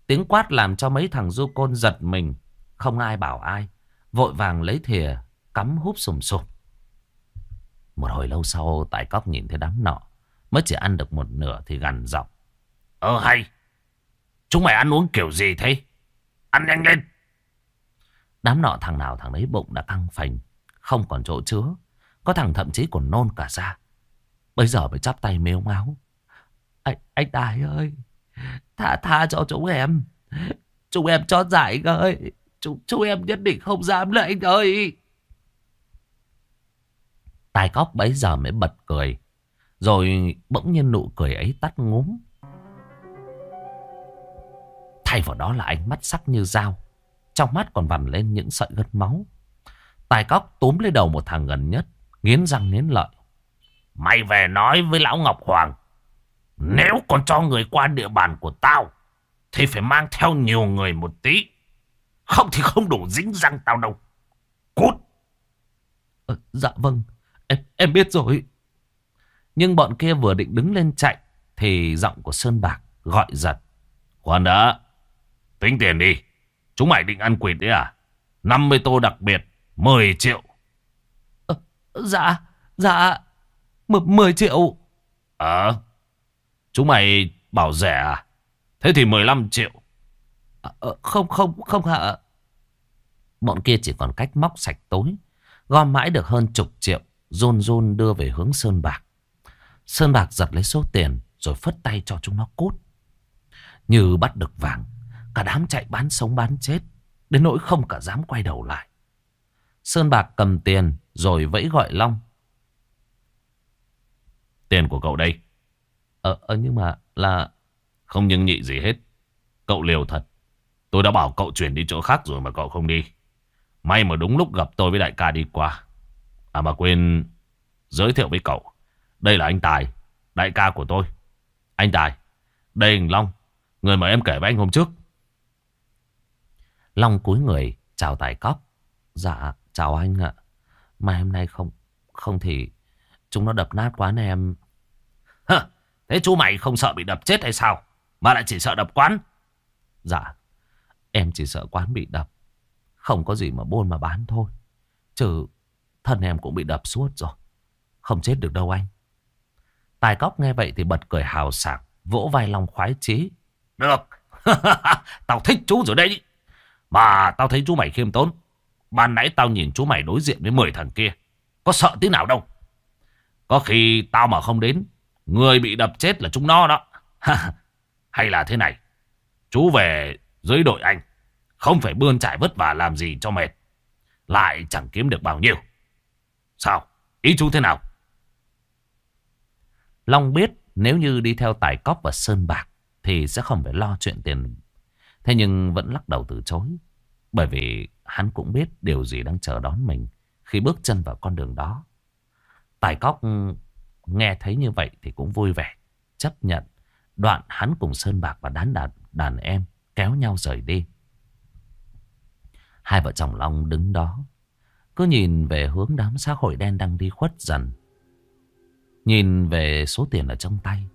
Tiếng quát làm cho mấy thằng du côn giật mình. Không ai bảo ai. Vội vàng lấy thìa Cắm húp sùm sụp. Một hồi lâu sau Tài cóc nhìn thấy đám nọ Mới chỉ ăn được một nửa thì gằn giọng. Ờ hay! Chúng mày ăn uống kiểu gì thế? Ăn nhanh lên! Đám nọ thằng nào thằng đấy bụng đã căng phành Không còn chỗ chứa. Có thằng thậm chí còn nôn cả ra Bây giờ mới chắp tay mếu máu. Anh, anh Đài ơi! Tha tha cho chúng em! Chúng em cho giải ơi Chúng, chúng em nhất định không dám nữa anh ơi Tài cóc bấy giờ mới bật cười rồi bỗng nhiên nụ cười ấy tắt ngúm. Thay vào đó là ánh mắt sắc như dao. Trong mắt còn vằn lên những sợi gân máu. Tài cóc túm lấy đầu một thằng gần nhất. Nghiến răng nghiến lợi. Mày về nói với lão Ngọc Hoàng. Nếu còn cho người qua địa bàn của tao. Thì phải mang theo nhiều người một tí. Không thì không đủ dính răng tao đâu. Cút. Ờ, dạ vâng. Em, em biết rồi. Nhưng bọn kia vừa định đứng lên chạy Thì giọng của Sơn Bạc gọi giật. Khoan đã. Tính tiền đi. Chúng mày định ăn quỵt đấy à? 50 tô đặc biệt 10 triệu. Ờ, Dạ Dạ. M 10 triệu. Ờ. Chúng mày bảo rẻ à? Thế thì 15 triệu Không không không hả Bọn kia chỉ còn cách móc sạch tối Gom mãi được hơn chục triệu Rôn rôn đưa về hướng Sơn Bạc Sơn Bạc giật lấy số tiền rồi phất tay cho chúng nó cút. Như bắt được vàng, cả đám chạy bán sống bán chết, đến nỗi không cả dám quay đầu lại. Sơn Bạc cầm tiền rồi vẫy gọi Long. Tiền của cậu đây. Ờ, ờ nhưng mà là... Không nhưng nhị gì hết. Cậu liều thật. Tôi đã bảo cậu chuyển đi chỗ khác rồi mà cậu không đi. May mà đúng lúc gặp tôi với đại ca đi qua. À mà quên giới thiệu với cậu. Đây là anh Tài, đại ca của tôi. Anh Tài, đây anh Long, người mà em kể với anh hôm trước. Long cúi người, chào Tài Cóc. Dạ, chào anh ạ. Mà hôm nay không, không thì chúng nó đập nát quán em. Hơ, thế chú mày không sợ bị đập chết hay sao? Mà lại chỉ sợ đập quán? Dạ, em chỉ sợ quán bị đập. Không có gì mà buôn mà bán thôi. Chứ thân em cũng bị đập suốt rồi. Không chết được đâu anh. Tài cóc nghe vậy thì bật cười hào sảng, vỗ vai lòng khoái chí. Được, tao thích chú rồi đấy. Mà tao thấy chú mày khiêm tốn. Ban nãy tao nhìn chú mày đối diện với 10 thằng kia. Có sợ tí nào đâu. Có khi tao mà không đến, người bị đập chết là chúng nó đó. Hay là thế này, chú về dưới đội anh, không phải bươn trải vất vả làm gì cho mệt. Lại chẳng kiếm được bao nhiêu. Sao? Ý chú thế nào? Long biết nếu như đi theo Tài Cóc và Sơn Bạc thì sẽ không phải lo chuyện tiền. Thế nhưng vẫn lắc đầu từ chối. Bởi vì hắn cũng biết điều gì đang chờ đón mình khi bước chân vào con đường đó. Tài cóc nghe thấy như vậy thì cũng vui vẻ, chấp nhận. Đoạn hắn cùng Sơn Bạc và đán đàn, đàn em kéo nhau rời đi. Hai vợ chồng Long đứng đó, cứ nhìn về hướng đám xã hội đen đang đi khuất dần. Nhìn về số tiền ở trong tay,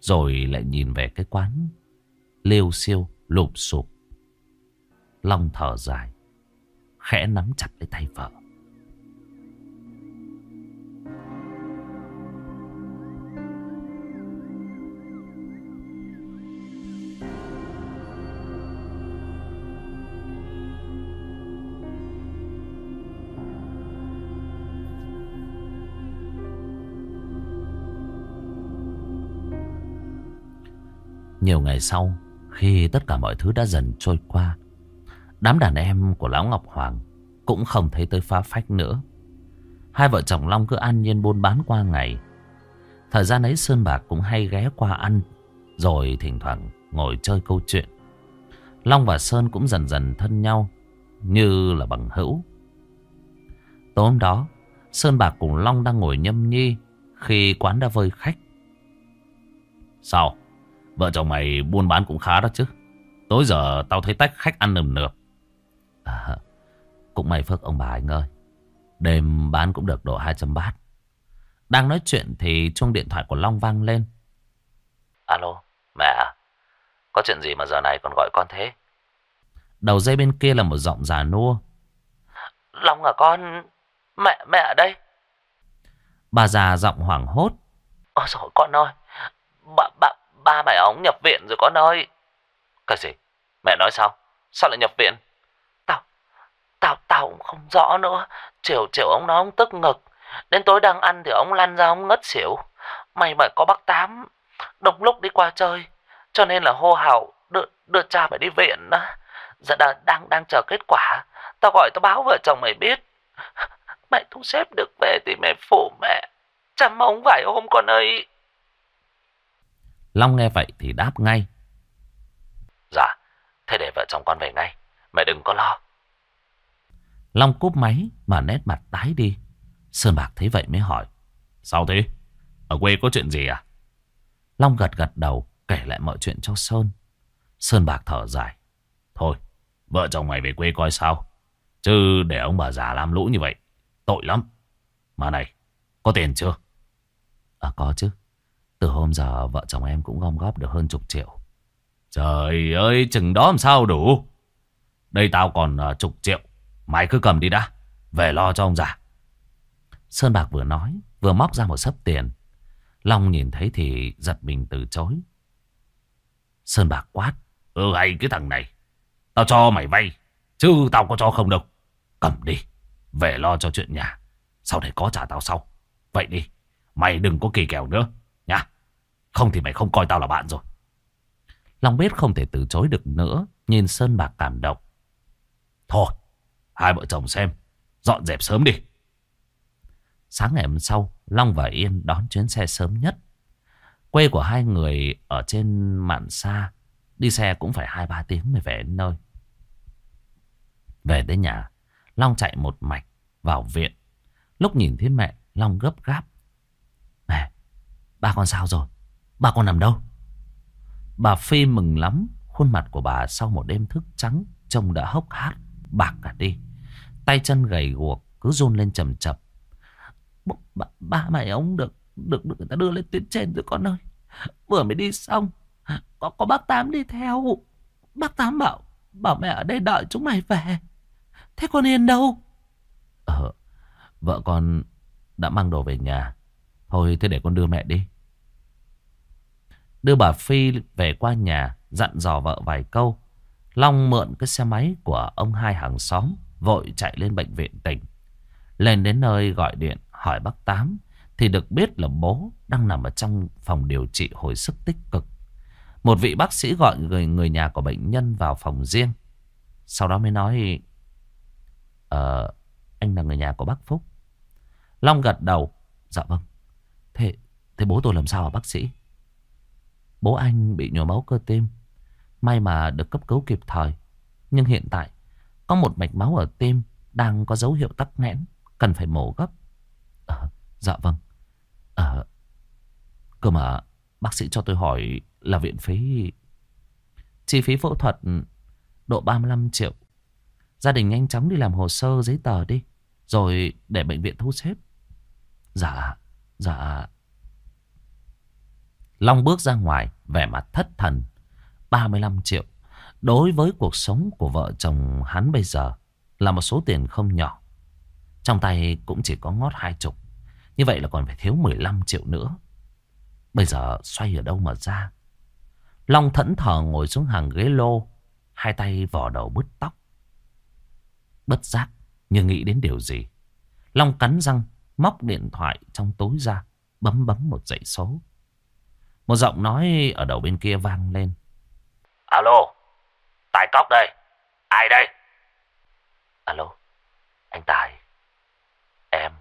rồi lại nhìn về cái quán liêu siêu lụp sụp. Long thở dài, khẽ nắm chặt lấy tay vợ. Nhiều ngày sau, khi tất cả mọi thứ đã dần trôi qua, đám đàn em của Lão Ngọc Hoàng cũng không thấy tới phá phách nữa. Hai vợ chồng Long cứ an nhiên buôn bán qua ngày. Thời gian ấy Sơn Bạc cũng hay ghé qua ăn, rồi thỉnh thoảng ngồi chơi câu chuyện. Long và Sơn cũng dần dần thân nhau, như là bằng hữu. Tối hôm đó, Sơn Bạc cùng Long đang ngồi nhâm nhi khi quán đã vơi khách. Sao? Vợ chồng mày buôn bán cũng khá đó chứ. Tối giờ tao thấy tách khách ăn nườm nượp. À, cũng may phước ông bà anh ơi. Đêm bán cũng được độ 200 bát. Đang nói chuyện thì chuông điện thoại của Long vang lên. Alo, mẹ à? Có chuyện gì mà giờ này còn gọi con thế? Đầu dây bên kia là một giọng già nua. Long à con, mẹ, mẹ ở đây. Bà già giọng hoảng hốt. Ôi dồi con ơi, bà, bà, ba mày ống nhập viện rồi con ơi. Cái gì? Mẹ nói sao? Sao lại nhập viện? Tao, tao, tao cũng không rõ nữa. Chiều chiều ông nói ông tức ngực. Đến tối đang ăn thì ông lăn ra ông ngất xỉu. May mà có bác Tám. Đồng lúc đi qua chơi. Cho nên là hô hào đưa, đưa cha mày đi viện đó. Giờ đang, đang, đang chờ kết quả. Tao gọi tao báo vợ chồng mày biết. Mày thu xếp được về thì mẹ phụ mẹ. Chăm ông vài hôm con ơi. Long nghe vậy thì đáp ngay. Dạ, thế để vợ chồng con về ngay. Mẹ đừng có lo. Long cúp máy mà nét mặt tái đi. Sơn Bạc thấy vậy mới hỏi. Sao thế? Ở quê có chuyện gì à? Long gật gật đầu kể lại mọi chuyện cho Sơn. Sơn Bạc thở dài. Thôi, vợ chồng mày về quê coi sao. Chứ để ông bà già làm lũ như vậy, tội lắm. Mà này, có tiền chưa? À có chứ. Từ hôm giờ vợ chồng em cũng gom góp được hơn chục triệu. Trời ơi, chừng đó làm sao đủ. Đây tao còn uh, chục triệu. Mày cứ cầm đi đã. Về lo cho ông già. Sơn Bạc vừa nói, vừa móc ra một sấp tiền. Long nhìn thấy thì giật mình từ chối. Sơn Bạc quát. Ừ hay cái thằng này. Tao cho mày vay. Chứ tao có cho không đâu. Cầm đi. Về lo cho chuyện nhà. Sau này có trả tao sau. Vậy đi. Mày đừng có kỳ kèo nữa. Không thì mày không coi tao là bạn rồi. Long biết không thể từ chối được nữa. Nhìn Sơn Bạc cảm động. Thôi. Hai vợ chồng xem. Dọn dẹp sớm đi. Sáng ngày hôm sau, Long và Yên đón chuyến xe sớm nhất. Quê của hai người ở trên mạn xa. Đi xe cũng phải 2-3 tiếng mới về đến nơi. Về đến nhà, Long chạy một mạch vào viện. Lúc nhìn thấy mẹ, Long gấp gáp. Mẹ, ba con sao rồi? Bà con nằm đâu? Bà Phi mừng lắm. Khuôn mặt của bà sau một đêm thức trắng trông đã hốc hác, bạc cả đi. Tay chân gầy guộc cứ run lên chầm chập. Ba, ba mày ông được, được được người ta đưa lên tuyến trên rồi con ơi. Vừa mới đi xong, có có bác Tám đi theo. Bác Tám bảo, bảo mẹ ở đây đợi chúng mày về. Thế con Yên đâu? Ờ, vợ con đã mang đồ về nhà. Thôi thế để con đưa mẹ đi. Đưa bà Phi về qua nhà, dặn dò vợ vài câu. Long mượn cái xe máy của ông hai hàng xóm, vội chạy lên bệnh viện tỉnh. Lên đến nơi gọi điện hỏi bác Tám, thì được biết là bố đang nằm ở trong phòng điều trị hồi sức tích cực. Một vị bác sĩ gọi người, người nhà của bệnh nhân vào phòng riêng. Sau đó mới nói, Ờ, anh là người nhà của bác Phúc. Long gật đầu, dạ vâng. Thế, thế bố tôi làm sao hả bác sĩ? Bố anh bị nhồi máu cơ tim. May mà được cấp cứu kịp thời. Nhưng hiện tại có một mạch máu ở tim đang có dấu hiệu tắc nghẽn. Cần phải mổ gấp. À, dạ vâng. À, cơ mà bác sĩ cho tôi hỏi là viện phí... Chi phí phẫu thuật độ 35 triệu. Gia đình nhanh chóng đi làm hồ sơ giấy tờ đi. Rồi để bệnh viện thu xếp. Dạ, dạ. Long bước ra ngoài, vẻ mặt thất thần. 35 triệu. Đối với cuộc sống của vợ chồng hắn bây giờ là một số tiền không nhỏ. Trong tay cũng chỉ có ngót hai chục. Như vậy là còn phải thiếu 15 triệu nữa. Bây giờ xoay ở đâu mà ra? Long thẫn thờ ngồi xuống hàng ghế lô. Hai tay vò đầu bứt tóc. Bất giác, nhưng nghĩ đến điều gì. Long cắn răng, móc điện thoại trong túi ra, bấm bấm một dãy số. Một giọng nói ở đầu bên kia vang lên. Alo, Tài Cóc đây. Ai đây? Alo, anh Tài. Em,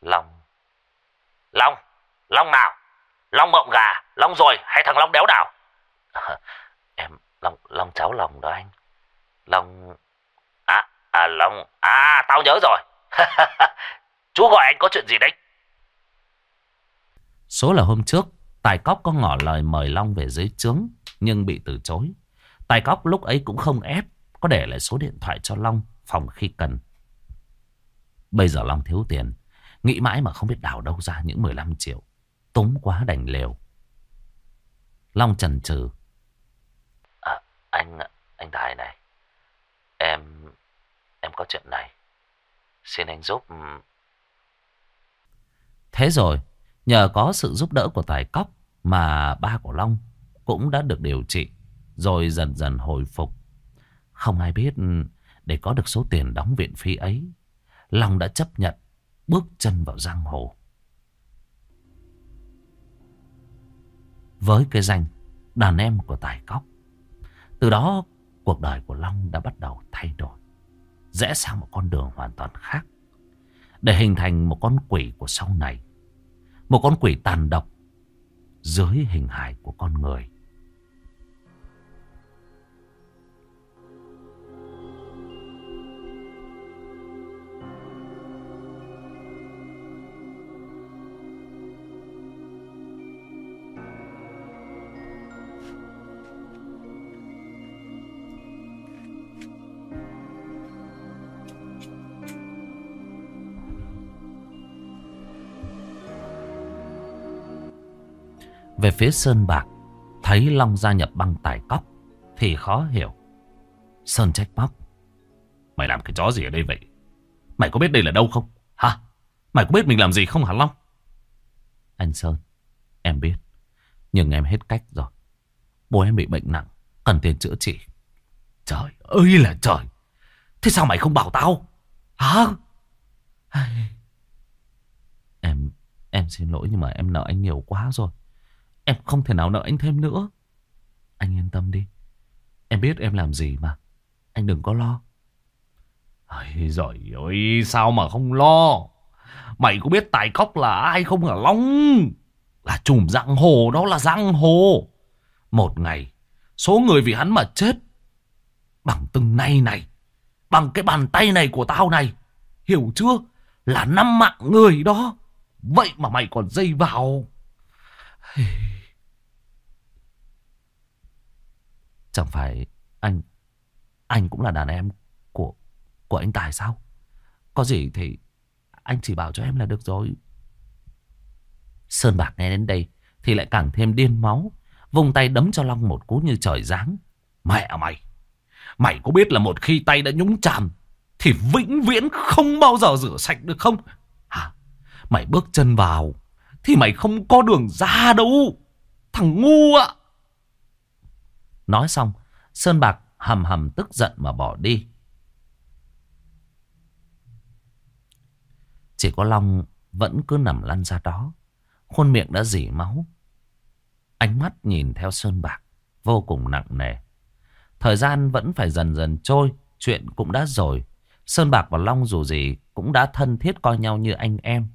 Long. Long, Long nào? Long mộng gà, Long rồi hay thằng Long đéo nào? À, em, Long, Long cháu Long đó anh. Long... À, à Long, à tao nhớ rồi. Chú gọi anh có chuyện gì đấy? Số là hôm trước, Tài Cóc có ngỏ lời mời Long về dưới trướng, nhưng bị từ chối. Tài Cóc lúc ấy cũng không ép, có để lại số điện thoại cho Long phòng khi cần. Bây giờ Long thiếu tiền, nghĩ mãi mà không biết đào đâu ra những 15 triệu. Túng quá đành lều. Long chần chừ. À, anh, anh Tài này, em, em có chuyện này. Xin anh giúp Thế rồi, nhờ có sự giúp đỡ của Tài Cóc mà ba của Long cũng đã được điều trị, rồi dần dần hồi phục. Không ai biết để có được số tiền đóng viện phí ấy, Long đã chấp nhận bước chân vào giang hồ. Với cái danh đàn em của Tài Cóc, từ đó cuộc đời của Long đã bắt đầu thay đổi, rẽ sang một con đường hoàn toàn khác để hình thành một con quỷ của sau này. Một con quỷ tàn độc dưới hình hài của con người. Về phía Sơn Bạc, Thấy Long gia nhập băng tài cóc Thì khó hiểu. Sơn trách móc, Mày làm cái chó gì ở đây vậy? Mày có biết đây là đâu không? Hả? Mày có biết mình làm gì không hả Long? Anh Sơn, Em biết, Nhưng em hết cách rồi. Bố em bị bệnh nặng, Cần tiền chữa trị. Trời ơi là trời! Thế sao mày không bảo tao? Hả? Em Em xin lỗi nhưng mà em nợ anh nhiều quá rồi. Em không thể nào nợ anh thêm nữa. Anh yên tâm đi. Em biết em làm gì mà. Anh đừng có lo. Ây giời ơi, sao mà không lo. Mày có biết tài cóc là ai không hả Long? Là chùm giang hồ, đó là giang hồ. Một ngày, số người vì hắn mà chết. Bằng từng nay này, bằng cái bàn tay này của tao này. Hiểu chưa? Là năm mạng người đó. Vậy mà mày còn dây vào. Chẳng phải anh Anh cũng là đàn em của của anh Tài sao? Có gì thì Anh chỉ bảo cho em là được rồi. Sơn Bạc nghe đến đây Thì lại càng thêm điên máu Vùng tay đấm cho Long một cú như trời giáng. Mẹ mày! Mày có biết là một khi tay đã nhúng chàm Thì vĩnh viễn không bao giờ rửa sạch được không? Hả? Mày bước chân vào thì mày không có đường ra đâu Thằng ngu ạ Nói xong, Sơn Bạc hầm hầm tức giận mà bỏ đi. Chỉ có Long vẫn cứ nằm lăn ra đó. Khuôn miệng đã dỉ máu. Ánh mắt nhìn theo Sơn Bạc vô cùng nặng nề. Thời gian vẫn phải dần dần trôi. Chuyện cũng đã rồi. Sơn Bạc và Long dù gì cũng đã thân thiết coi nhau như anh em.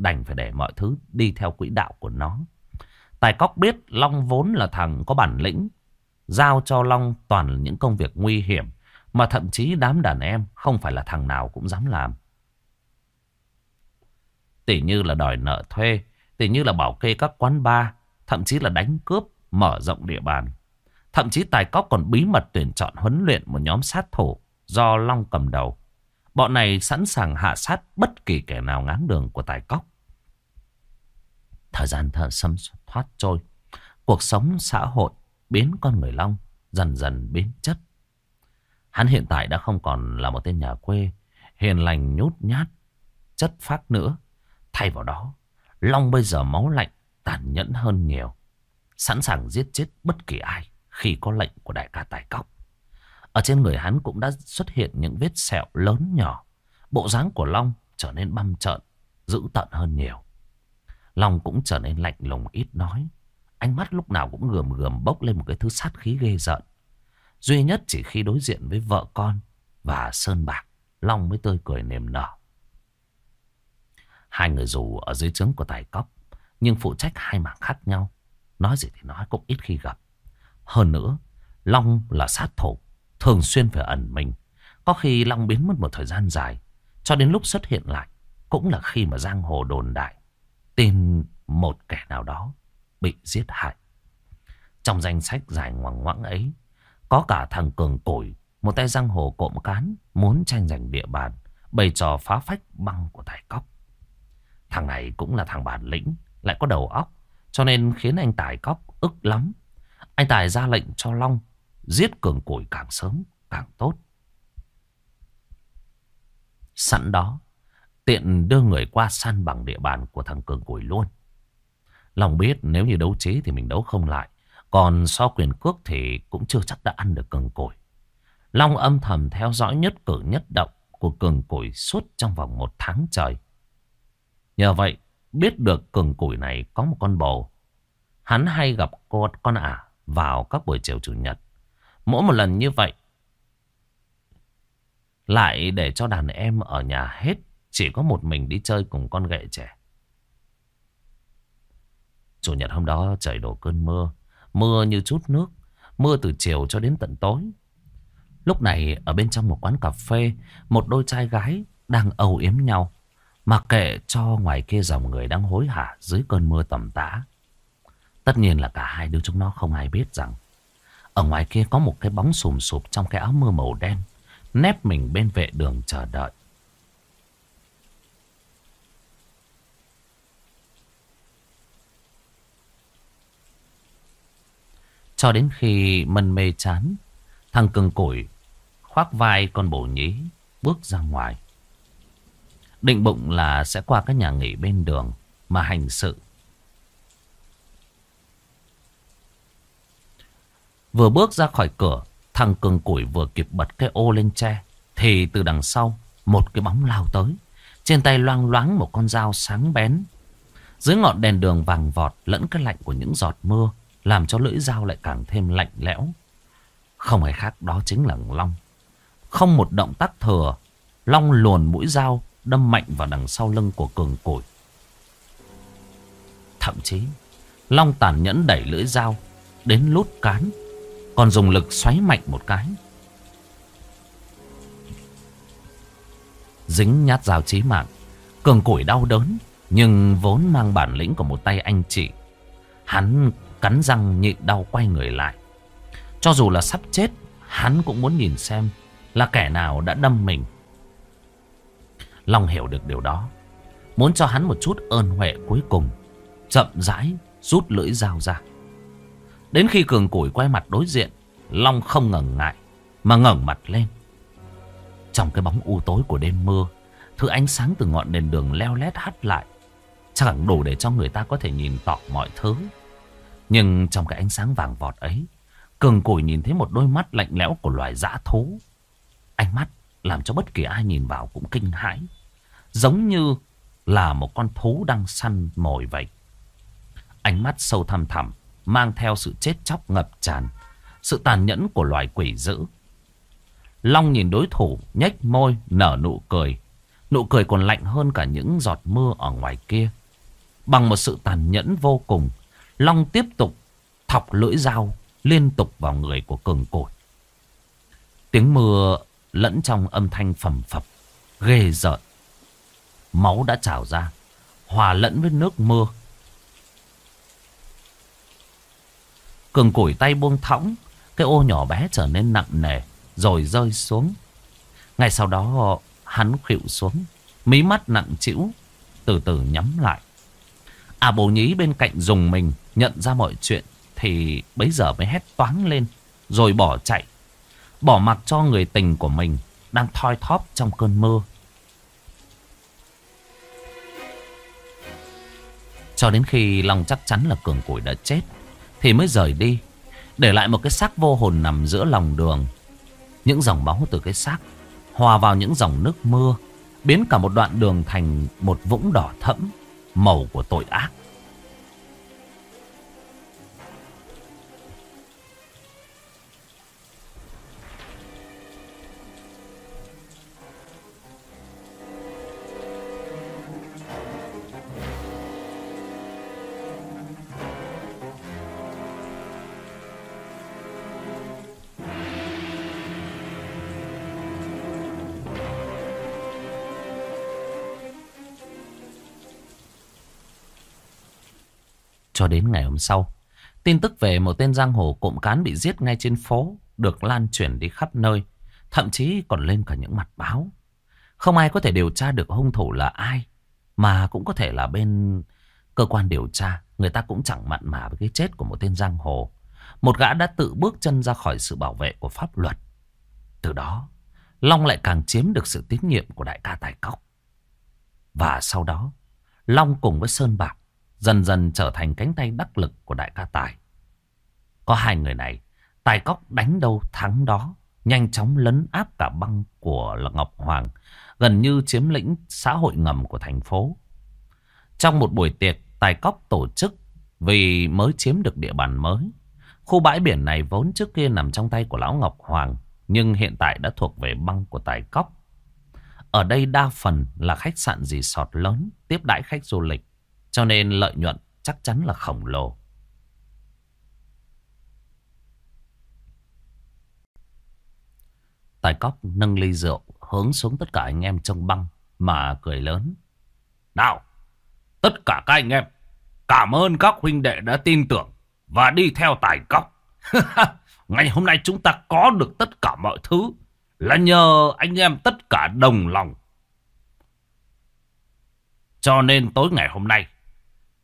Đành phải để mọi thứ đi theo quỹ đạo của nó. Tài Cóc biết Long vốn là thằng có bản lĩnh. Giao cho Long toàn là những công việc nguy hiểm. Mà thậm chí đám đàn em không phải là thằng nào cũng dám làm. Tỉ như là đòi nợ thuê. tỉ như là bảo kê các quán bar. Thậm chí là đánh cướp, mở rộng địa bàn. Thậm chí Tài Cóc còn bí mật tuyển chọn huấn luyện một nhóm sát thủ do Long cầm đầu. Bọn này sẵn sàng hạ sát bất kỳ kẻ nào ngáng đường của Tài Cóc. Thời gian thở xâm thoát trôi. Cuộc sống xã hội biến con người Long dần dần biến chất. Hắn hiện tại đã không còn là một tên nhà quê, hiền lành nhút nhát, chất phác nữa. Thay vào đó, Long bây giờ máu lạnh, tàn nhẫn hơn nhiều. Sẵn sàng giết chết bất kỳ ai khi có lệnh của đại ca Tài Cóc. Ở trên người hắn cũng đã xuất hiện những vết sẹo lớn nhỏ. Bộ dáng của Long trở nên băm trợn, dữ tợn hơn nhiều. Long cũng trở nên lạnh lùng ít nói. Ánh mắt lúc nào cũng gườm gườm bốc lên một cái thứ sát khí ghê giận. Duy nhất chỉ khi đối diện với vợ con và Sơn Bạc, Long mới tươi cười niềm nở. Hai người dù ở dưới trướng của Tài Cóc, nhưng phụ trách hai mảng khác nhau. Nói gì thì nói cũng ít khi gặp. Hơn nữa, Long là sát thủ, thường xuyên phải ẩn mình. Có khi Long biến mất một thời gian dài, cho đến lúc xuất hiện lại, cũng là khi mà giang hồ đồn đại tìm một kẻ nào đó bị giết hại. Trong danh sách dài ngoằng ngoãng ấy, có cả thằng Cường Cổi, một tay giang hồ cộm cán, muốn tranh giành địa bàn, bày trò phá phách băng của Tài Cóc. Thằng này cũng là thằng bản lĩnh, lại có đầu óc, cho nên khiến anh Tài Cóc ức lắm. Anh Tài ra lệnh cho Long giết Cường Cổi càng sớm càng tốt. Sẵn đó, Tiện đưa người qua săn bằng địa bàn của thằng Cường Củi luôn. Lòng biết nếu như đấu trí thì mình đấu không lại. Còn so quyền cước thì cũng chưa chắc đã ăn được Cường Củi. Long âm thầm theo dõi nhất cử nhất động của Cường Củi suốt trong vòng một tháng trời. Nhờ vậy, biết được Cường Củi này có một con bồ. Hắn hay gặp con, con ả vào các buổi chiều chủ nhật. Mỗi một lần như vậy, lại để cho đàn em ở nhà hết chỉ có một mình đi chơi cùng con ghệ trẻ. Chủ nhật hôm đó trời đổ cơn mưa. Mưa như chút nước. Mưa từ chiều cho đến tận tối. Lúc này ở bên trong một quán cà phê, một đôi trai gái đang âu yếm nhau. Mặc kệ cho ngoài kia dòng người đang hối hả dưới cơn mưa tầm tã. Tất nhiên là cả hai đứa chúng nó không ai biết rằng ở ngoài kia có một cái bóng sùm sụp trong cái áo mưa màu đen nép mình bên vệ đường chờ đợi. Cho đến khi mân mê chán, thằng cưng cổi khoác vai con bổ nhí bước ra ngoài. Định bụng là sẽ qua các nhà nghỉ bên đường mà hành sự. Vừa bước ra khỏi cửa, thằng cường củi vừa kịp bật cái ô lên tre. Thì từ đằng sau, một cái bóng lao tới. Trên tay loang loáng một con dao sáng bén. Dưới ngọn đèn đường vàng vọt lẫn cái lạnh của những giọt mưa. Làm cho lưỡi dao lại càng thêm lạnh lẽo. Không ai khác đó chính là Long. Không một động tác thừa Long luồn mũi dao Đâm mạnh vào đằng sau lưng của cường cổi. Thậm chí, Long tàn nhẫn đẩy lưỡi dao Đến lút cán, Còn dùng lực xoáy mạnh một cái. Dính nhát dao chí mạng, Cường cổi đau đớn, Nhưng vốn mang bản lĩnh của một tay anh chị, Hắn Cắn răng nhịn đau quay người lại. Cho dù là sắp chết, Hắn cũng muốn nhìn xem Là kẻ nào đã đâm mình. Long hiểu được điều đó, Muốn cho hắn một chút ơn huệ cuối cùng, Chậm rãi rút lưỡi dao ra. Đến khi cường củi quay mặt đối diện, Long không ngần ngại Mà ngẩng mặt lên. Trong cái bóng u tối của đêm mưa, Thứ ánh sáng từ ngọn đèn đường leo lét hắt lại, Chẳng đủ để cho người ta có thể nhìn tỏ mọi thứ nhưng trong cái ánh sáng vàng vọt ấy, Cường Củi nhìn thấy một đôi mắt lạnh lẽo của loài dã thú. Ánh mắt làm cho bất kỳ ai nhìn vào cũng kinh hãi. Giống như là một con thú đang săn mồi vậy. Ánh mắt sâu thăm thẳm, mang theo sự chết chóc ngập tràn, sự tàn nhẫn của loài quỷ dữ. Long nhìn đối thủ, nhếch môi, nở nụ cười. Nụ cười còn lạnh hơn cả những giọt mưa ở ngoài kia. Bằng một sự tàn nhẫn vô cùng, Long tiếp tục thọc lưỡi dao liên tục vào người của cường cổi. Tiếng mưa lẫn trong âm thanh phẩm phập, ghê rợn. Máu đã trào ra, hòa lẫn với nước mưa. Cường cổi tay buông thõng, cái ô nhỏ bé trở nên nặng nề, rồi rơi xuống. Ngay sau đó hắn khuỵu xuống, mí mắt nặng trĩu, từ từ nhắm lại. À bồ nhí bên cạnh dùng mình, nhận ra mọi chuyện, thì bấy giờ mới hét toáng lên, rồi bỏ chạy. Bỏ mặc cho người tình của mình đang thoi thóp trong cơn mưa. Cho đến khi Long chắc chắn là cường củi đã chết Thì mới rời đi Để lại một cái xác vô hồn nằm giữa lòng đường Những dòng máu từ cái xác Hòa vào những dòng nước mưa Biến cả một đoạn đường thành một vũng đỏ thẫm Màu của tội ác Cho đến ngày hôm sau, tin tức về một tên giang hồ cộm cán bị giết ngay trên phố được lan truyền đi khắp nơi, thậm chí còn lên cả những mặt báo. Không ai có thể điều tra được hung thủ là ai, mà cũng có thể là bên cơ quan điều tra, người ta cũng chẳng mặn mà với cái chết của một tên giang hồ. Một gã đã tự bước chân ra khỏi sự bảo vệ của pháp luật. Từ đó, Long lại càng chiếm được sự tín nhiệm của đại ca Tài Cóc. Và sau đó, Long cùng với Sơn Bạc dần dần trở thành cánh tay đắc lực của đại ca Tài. Có hai người này, Tài Cóc đánh đâu thắng đó, nhanh chóng lấn áp cả băng của Ngọc Hoàng, gần như chiếm lĩnh xã hội ngầm của thành phố. Trong một buổi tiệc, Tài Cóc tổ chức vì mới chiếm được địa bàn mới. Khu bãi biển này vốn trước kia nằm trong tay của Lão Ngọc Hoàng, nhưng hiện tại đã thuộc về băng của Tài Cóc. Ở đây đa phần là khách sạn resort lớn, tiếp đãi khách du lịch. Cho nên lợi nhuận chắc chắn là khổng lồ. Tài cóc nâng ly rượu hướng xuống tất cả anh em trong băng mà cười lớn. Nào, tất cả các anh em, cảm ơn các huynh đệ đã tin tưởng và đi theo tài cóc. Ngày hôm nay chúng ta có được tất cả mọi thứ là nhờ anh em tất cả đồng lòng. Cho nên tối ngày hôm nay,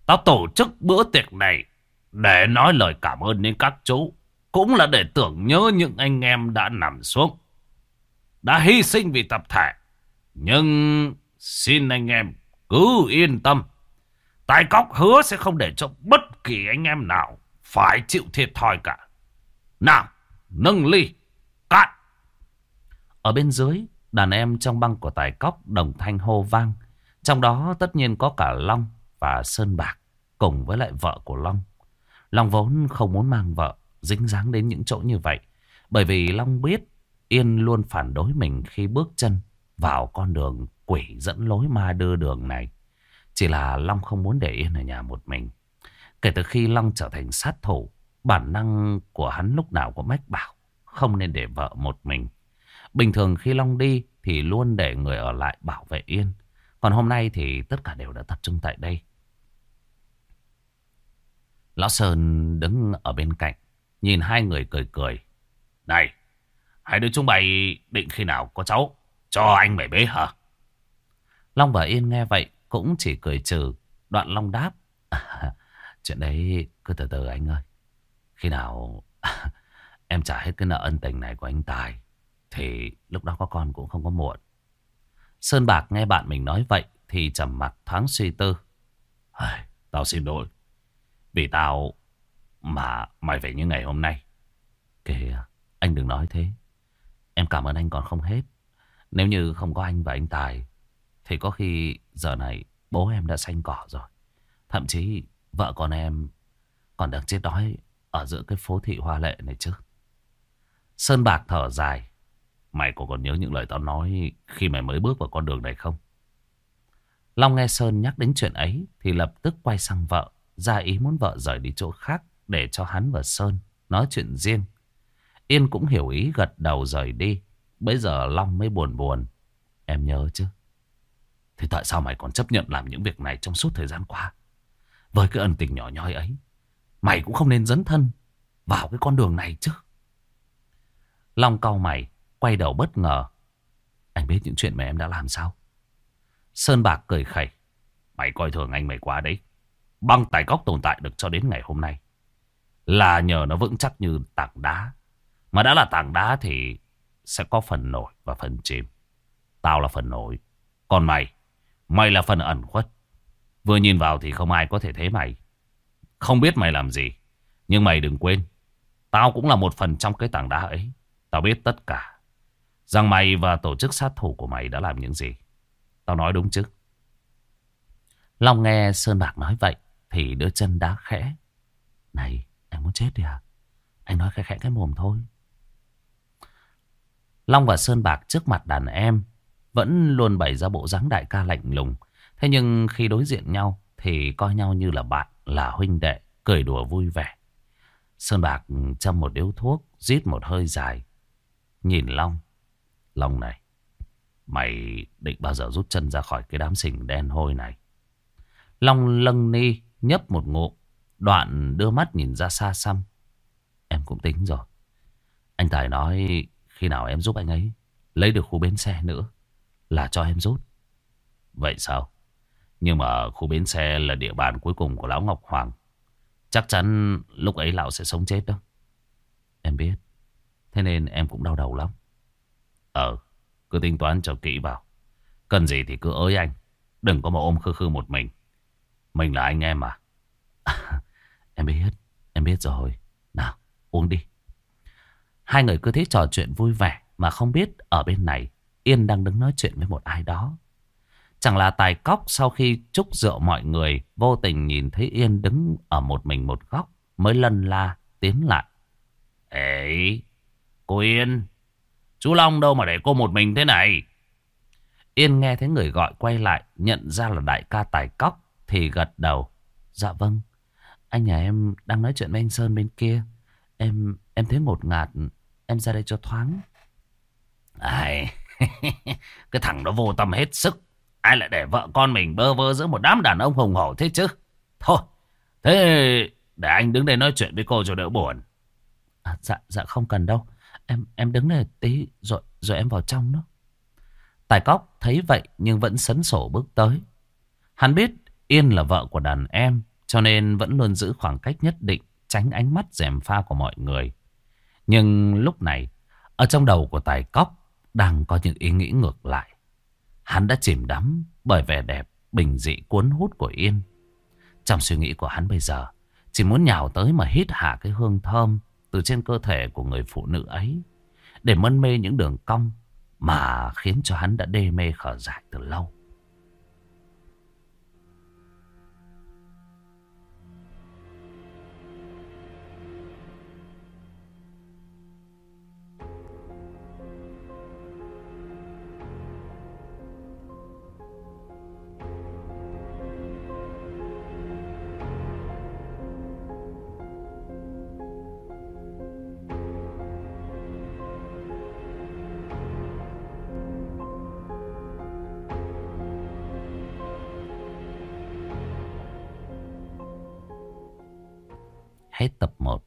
Tao tổ chức bữa tiệc này để nói lời cảm ơn đến các chú. Cũng là để tưởng nhớ những anh em đã nằm xuống. Đã hy sinh vì tập thể. Nhưng xin anh em cứ yên tâm. Tài cóc hứa sẽ không để cho bất kỳ anh em nào phải chịu thiệt thòi cả. Nào, nâng ly, cạn. Ở bên dưới, đàn em trong băng của tài cóc đồng thanh hô vang. Trong đó tất nhiên có cả Long và Sơn Bạc cùng với lại vợ của Long. Long vốn không muốn mang vợ dính dáng đến những chỗ như vậy. Bởi vì Long biết Yên luôn phản đối mình khi bước chân vào con đường quỷ dẫn lối ma đưa đường này. Chỉ là Long không muốn để Yên ở nhà một mình. Kể từ khi Long trở thành sát thủ, bản năng của hắn lúc nào cũng mách bảo không nên để vợ một mình. Bình thường khi Long đi thì luôn để người ở lại bảo vệ Yên. Còn hôm nay thì tất cả đều đã tập trung tại đây. Lão Sơn đứng ở bên cạnh, nhìn hai người cười cười. Này, hai đứa chúng mày định khi nào có cháu, cho anh mày bế hả? Long và Yên nghe vậy cũng chỉ cười trừ. Đoạn Long đáp. chuyện đấy cứ từ từ anh ơi. Khi nào em trả hết cái nợ ân tình này của anh Tài, thì lúc đó có con cũng không có muộn. Sơn Bạc nghe bạn mình nói vậy thì trầm mặc thoáng suy tư. Tao xin lỗi. Vì tao mà mày về như ngày hôm nay. Kìa, anh đừng nói thế. Em cảm ơn anh còn không hết. Nếu như không có anh và anh Tài, thì có khi giờ này bố em đã xanh cỏ rồi. Thậm chí vợ con em còn đang chết đói ở giữa cái phố thị hoa lệ này chứ. Sơn Bạc thở dài. Mày có còn nhớ những lời tao nói khi mày mới bước vào con đường này không? Long nghe Sơn nhắc đến chuyện ấy thì lập tức quay sang vợ ra ý muốn vợ rời đi chỗ khác để cho hắn và Sơn nói chuyện riêng. Yên cũng hiểu ý gật đầu rời đi. Bây giờ Long mới buồn buồn. Em nhớ chứ. Thì tại sao mày còn chấp nhận làm những việc này trong suốt thời gian qua? Với cái ân tình nhỏ nhoi ấy, mày cũng không nên dấn thân vào cái con đường này chứ. Long cau mày, quay đầu bất ngờ. Anh biết những chuyện mà em đã làm sao? Sơn Bạc cười khẩy. Mày coi thường anh mày quá đấy. Băng tài cóc tồn tại được cho đến ngày hôm nay. Là nhờ nó vững chắc như tảng đá. Mà đã là tảng đá thì sẽ có phần nổi và phần chìm. Tao là phần nổi. Còn mày, mày là phần ẩn khuất. Vừa nhìn vào thì không ai có thể thấy mày. Không biết mày làm gì. Nhưng mày đừng quên. Tao cũng là một phần trong cái tảng đá ấy. Tao biết tất cả. Rằng mày và tổ chức sát thủ của mày đã làm những gì. Tao nói đúng chứ. Long nghe Sơn Bạc nói vậy. Thì đưa chân đá khẽ. Này, anh muốn chết đi à? Anh nói khẽ khẽ cái mồm thôi. Long và Sơn Bạc trước mặt đàn em vẫn luôn bày ra bộ dáng đại ca lạnh lùng. Thế nhưng khi đối diện nhau thì coi nhau như là bạn, là huynh đệ, cười đùa vui vẻ. Sơn Bạc châm một điếu thuốc, rít một hơi dài. Nhìn Long. Long này, mày định bao giờ rút chân ra khỏi cái đám sình đen hôi này? Long lâng ni, nhấp một ngụm, đoạn đưa mắt nhìn ra xa xăm. Em cũng tính rồi. Anh Tài nói khi nào em giúp anh ấy lấy được khu bến xe nữa là cho em rút. Vậy sao? Nhưng mà khu bến xe là địa bàn cuối cùng của Lão Ngọc Hoàng. Chắc chắn lúc ấy Lão sẽ sống chết đó. Em biết. Thế nên em cũng đau đầu lắm. Ờ, cứ tính toán cho kỹ vào. Cần gì thì cứ ới anh. Đừng có mà ôm khư khư một mình. Mình là anh em mà. em biết, em biết rồi. Nào, uống đi. Hai người cứ thế trò chuyện vui vẻ mà không biết ở bên này Yên đang đứng nói chuyện với một ai đó. Chẳng là tài cóc sau khi chúc rượu mọi người vô tình nhìn thấy Yên đứng ở một mình một góc mới lân la tiến lại. Ê, cô Yên, chú Long đâu mà để cô một mình thế này? Yên nghe thấy người gọi quay lại nhận ra là đại ca tài cóc thì gật đầu. Dạ vâng, anh nhà em đang nói chuyện với anh Sơn bên kia. Em em thấy ngột ngạt, em ra đây cho thoáng. Ai, cái thằng đó vô tâm hết sức. Ai lại để vợ con mình bơ vơ giữa một đám đàn ông hùng hổ thế chứ? Thôi, thế để anh đứng đây nói chuyện với cô cho đỡ buồn. À, dạ, dạ không cần đâu. Em em đứng đây tí rồi rồi em vào trong đó. Tài cóc thấy vậy nhưng vẫn sấn sổ bước tới. Hắn biết Yên là vợ của đàn em cho nên vẫn luôn giữ khoảng cách nhất định tránh ánh mắt rèm pha của mọi người. Nhưng lúc này ở trong đầu của Tài cóc đang có những ý nghĩ ngược lại. Hắn đã chìm đắm bởi vẻ đẹp bình dị cuốn hút của Yên. Trong suy nghĩ của hắn bây giờ, chỉ muốn nhào tới mà hít hạ cái hương thơm từ trên cơ thể của người phụ nữ ấy. Để mân mê những đường cong mà khiến cho hắn đã đê mê khở dại từ lâu. Hết tập 1